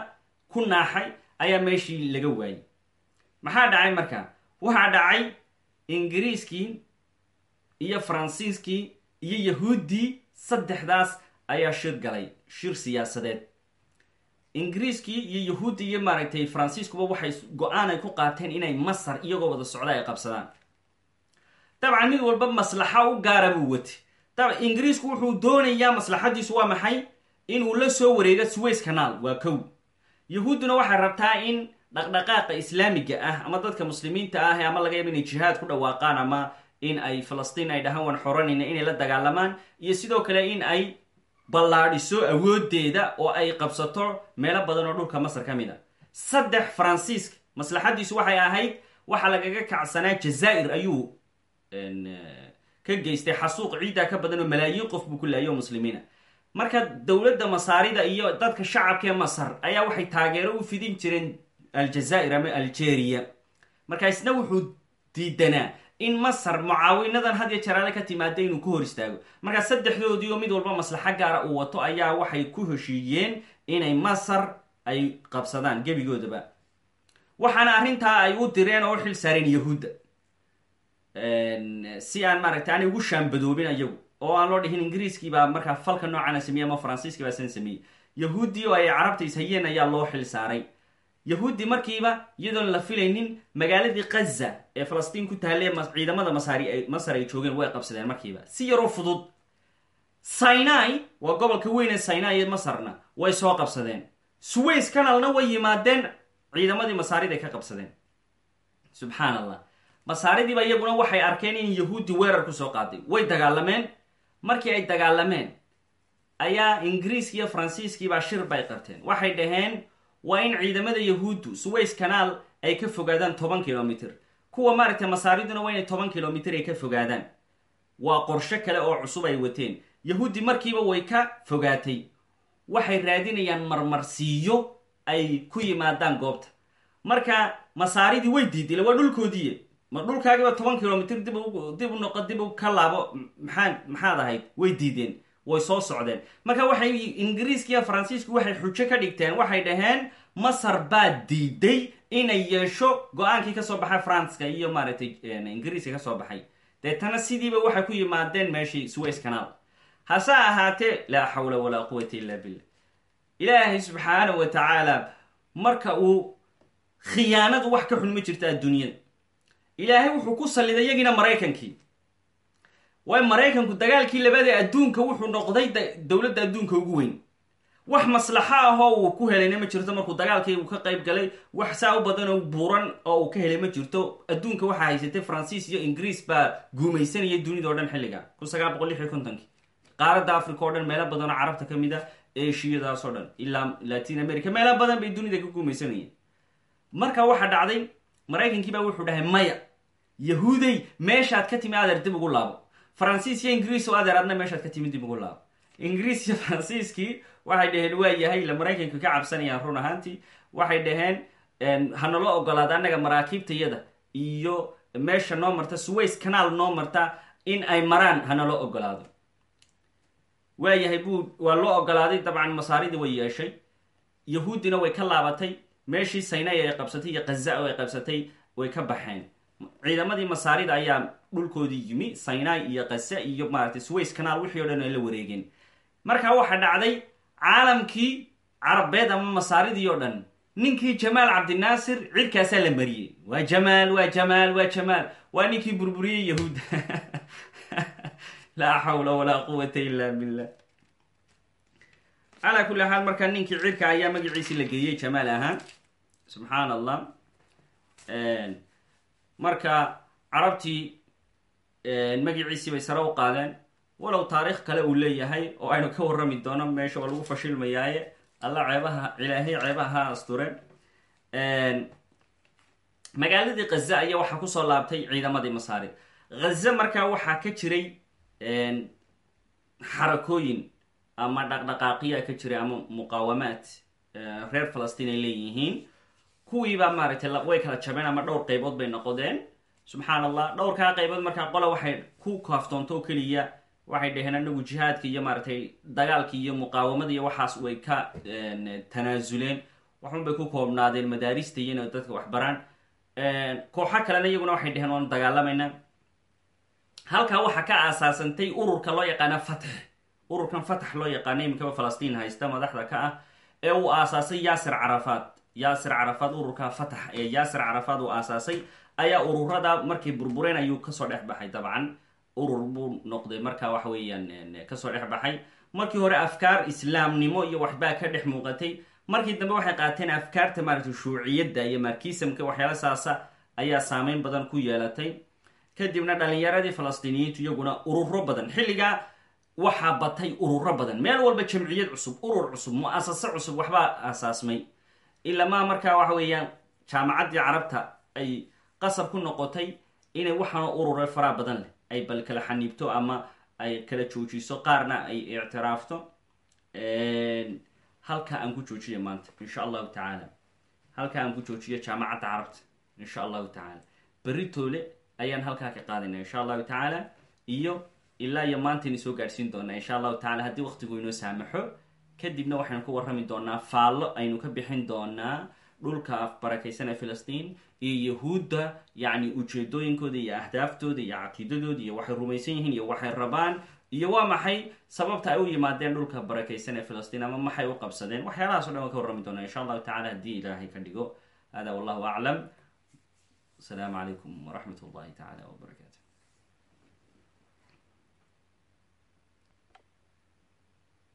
Speaker 1: ku naaxay ayaa meeshii laga waayey maxaa dhacay marka? Waxaa dhacay ingiriiskii iyo faransiiskii iyo yahuuddii saddexdaas ayaa shir galay shir siyaasadeed ingiriiskii iyo yahuuddii iyo maaragtay faransiiskuba waxay go'aan ay ku qaateen inay masar iyagoo wada socda ay qabsadaan. Dabcan mid walba maslaxa u gaara buu watay. Dab ingiriisku wuxuu doonayaa maslaxadiisu waa maxay? Inuu la soo wareego sways canal waa kow. Yahuudduna waxay rabtaa in dhaqdhaqaaqa islaamiga ah ama dadka muslimiinta ah ama laga yaaba inay jihaad ku dhawaaqaan ama in ay falastiin ay dhahaan waan xoranayna inay la dagaalamaan iyo sidoo kale in ay ballaadhiso awoodeeda oo ay qabsato meelo badan oo dhulka masar ka mid a saddex faransiiska maslaxadiisu waxay ahayd waxaa lagaga kacsanaa jazaa'ir ayuu ka geystay xasuuq ciiddaa ka badan oo malaayiin qof buu ku laayay oo muslimiina. Marka dowladda masaarida iyo dadka shacabka ee masar ayaa waxay taageero u fidin jireen aljazaa'ir ama algeria. Marka isna wuxuu diidanaa in masar mucaawinadan had iyo jaraale ka timaada inuu ku hor istaago. Markaa saddexdoodii oo mid walba maslaxo gaara uu wato ayaa waxay ku heshiiyeen inay masar ay qabsadaan gebigoodaba. Waxaana arrintaa ay u direen oo u xil saareen yahuudda. Si aan maaragtay aanay ugu shaambadoobin ayagu oo aan loo dhihin ingiriiskii baa markaa falka noocana sameeyey ama faransiiskii baa san sameeyey. Yahuuddii oo ay carabta ishayeen ayaa loo xil saaray yahuudi markiiba iyadoon la filaynin magaaladii kaza ee falastiin ku taalee ciidamada masari masar ay joogeen way qabsadeen markiiba. Si yaroo fudud sinai waa gobolka weyn ee sinai ee masarna way soo qabsadeen. Suways canalna way yimaadeen ciidamadii masaarid ay ka qabsadeen. Subxaan allah masaaridiiba iyaguna waxay arkeen in yahuudi weerar ku soo qaaday. Way dagaalameen. Markii ay dagaalameen ayaa ingiriiski iyo faransiiskiibaa shir bay qabteen waxay dhaheen waa in ciidamada yahuuddu suways canaal ay ka fogaadaan toban kilomitr kuwa maaragtay masaariduna waa inay toban kilomitr ay ka fogaadaan. Waa qorsho kale oo cusub ay wateen. Yahuudi markiiba way ka fogaatay. Waxay raadinayaan marmarsiiyo ay ku yimaadaan goobta. Marka masaaridii way diidile waa dhulkoodiiye. Ma dhulkaagiiba toban kilomitr dib dib u noqo dib u ka laabo maxaa maxaad ahayd? Way diideen way soo socdeen. Marka waxay ingiriiska iyo faransiisku waxay xujo ka dhigteen waxay dhaheen masar baa diiday inay yeesho go'aankii ka soo baxay faranska iyo maaragtay ingiriiska ka soo baxay. Deetana sidiiba waxay ku yimaadeen meeshii sways canaal hase ahaatee laa xawla walaa quwata illa billah. Ilaahay subxaanahu wa tacaala marka uu khiyaanadu wax ka xun ma jirta adduunyada ilaahay wuxuu ku salliday yagiina maraykankii waay maraykanku dagaalkii labada adduunka wuxuu noqday dowladda adduunka ugu weyn. Wax maslaxo ahoo uu ku helayna ma jirto markuu dagaalkii uu ka qayb galay wax saa u badan oo buuran oo uu ka helay ma jirto. Adduunka waxaa haysatay faransiis iyo ingiriis baa guumaysanaya dunida o dhan xilliga. qaaradda africa o dhan meelo badan oo carabta ka mid a eshiyadaas oo dhan ilaa latin america meelo badan bay dunida ka guumaysanayeen marka waxaa dhacday maraykankii baa wuxuu dhahay maya. Yahuudey meeshaad ka timi adeer dib ugu laabo faransiis iyo ingiriis oo adeer adna meeshaad ka timi dib ugu laabo ingiriis iyo faransiiskii waxay dhaheen waa yahay la maraykanka ka cabsanayaan run ahaantii. Waxay dhaheen hanala ogolaada annaga maraakiibtayada iyo meesha noo marta suways canaal noo marta in ay maraan hanala ogolaado waayahay buu waa loo ogolaaday dabcan masaaridii way yeeshay. Yahuuddina way ka laabatay. Meeshii saynay ay qabsatay iyo kaza ay qabsatay way ka baxeen ciidamadii masaarida ayaa dhulkoodii yimi sinai iyo kaza iyo maaragtay sways canaal wixii o dhan ay la wareegeen. Markaa waxaa dhacday caalamkii carabeed ama masaaridii oo dhan ninkii jamaal cabdinaasir cirkaasaa la mariyey. Waa jamaal waa jamaal waa jamaal waa ninkii burburiyey yahuudda laa xawla walaa quwata illa billah. Calaa kulli xaal markaa ninkii cirka ayaa magaciisi la geeyey jamaal ahaan. Subxaan allah marka carabtii magaciisii bay sare u qaadeen. Walow taariikh kale uu leeyahay oo aynu ka warrami doono meesha oo lagu fashilmayaaye. Alla ceebaha ilaahay ceebaha ha astureen magaaladii khaza ayaa waxaa ku soo laabtay ciidamadii masaarid khaza markaa waxaa ka jiray xarakooyin ama dhaqdhaqaaqiya ka jiray ama muqaawamaad reer falastiin ay leeyihiin kuwiibaa maaragtay way kala jabeen ama dhowr qaybood bay noqodeen. Subxaan allah dhowrkaa qaybood markaa qola waxay ku kaaftoonto oo keliya waxay dhaheen anagu jihaadka iyo maaragtay dagaalkii iyo muqaawamada iyo waxaas way ka tanaasuleen. Waxun bay ku koobnaadeen madaarista iyo inay dadka waxbaraan kooxo kalena iyaguna waxay dhaheen waanu dagaalamayna halkaa waxaa ka aasaasantay ururka loo yaqaana fatx ururkan fatax loo yaqaana iminkaba falastiin haysta madaxda ka ah ee uu aasaasay yaasir carafaad yaasir carafaad ururka fatax ee yaasir carafaad uu aasaasay ayaa ururada markay burbureen ayuu ka soo dhex baxay. Dabcan urur buu noqday marka waxa weeyaan ka soo dhex baxay. Markii hore afkaar islaamnimo iyo waxbaa ka dhex muuqatay. Markii dambe waxay qaateen afkaarta maaragtay shuuciyadda iyo markisamka waxyaala saasa ayaa saameyn badan ku yeelatay. Kadibna dhalinyaradii falastiiniyiintu iyaguna ururo badan xilligaa waxaa batay ururo badan. Meel walba jamciyad cusub urur cusub mu'asase cusub waxbaa aasaasmay ilamaa markaa waxa weeyaan jaamacaddii carabta ay qasab ku noqotay inay waxaana urure faraa badan leh. Ay bal kala xaniibto ama ay kala joojiso qaarna ay ictiraafto. Halkaa aan ku joojiya maanta insha allahu tacaala. Halkaa aan ku joojiyo jaamacadda carabta insha allahu tacaala. Berri ayaan halkaa ka qaadayna insha allahu tacaala. Iyo ilaa iyo maantaynu soo gaadhsiin doonaa insha allahu tacala haddii waqtigu inoo saamaxo kadibna waxaynu ku warrami doonaa faallo aynu ka bixin doonaa dhulka barakaysan ee filistiin iyo yahuudda yacni ujeedooyinkooda iyo ahdaaftooda iyo caqiidadooda iyo waxay rumaysan yihiin iyo waxay rabaan. Iyo waa maxay sababta ay u yimaadeen dhulka barakaysan ee filistiin ama maxay u qabsadeen? Waxyaalahaas dhan waan ka warrami doonaa insha allahu tacala haddii ilaahay ka dhigo. Hada wallahu aclam asalaamu calaykum waraxmat ullahi tacala wbarakaatu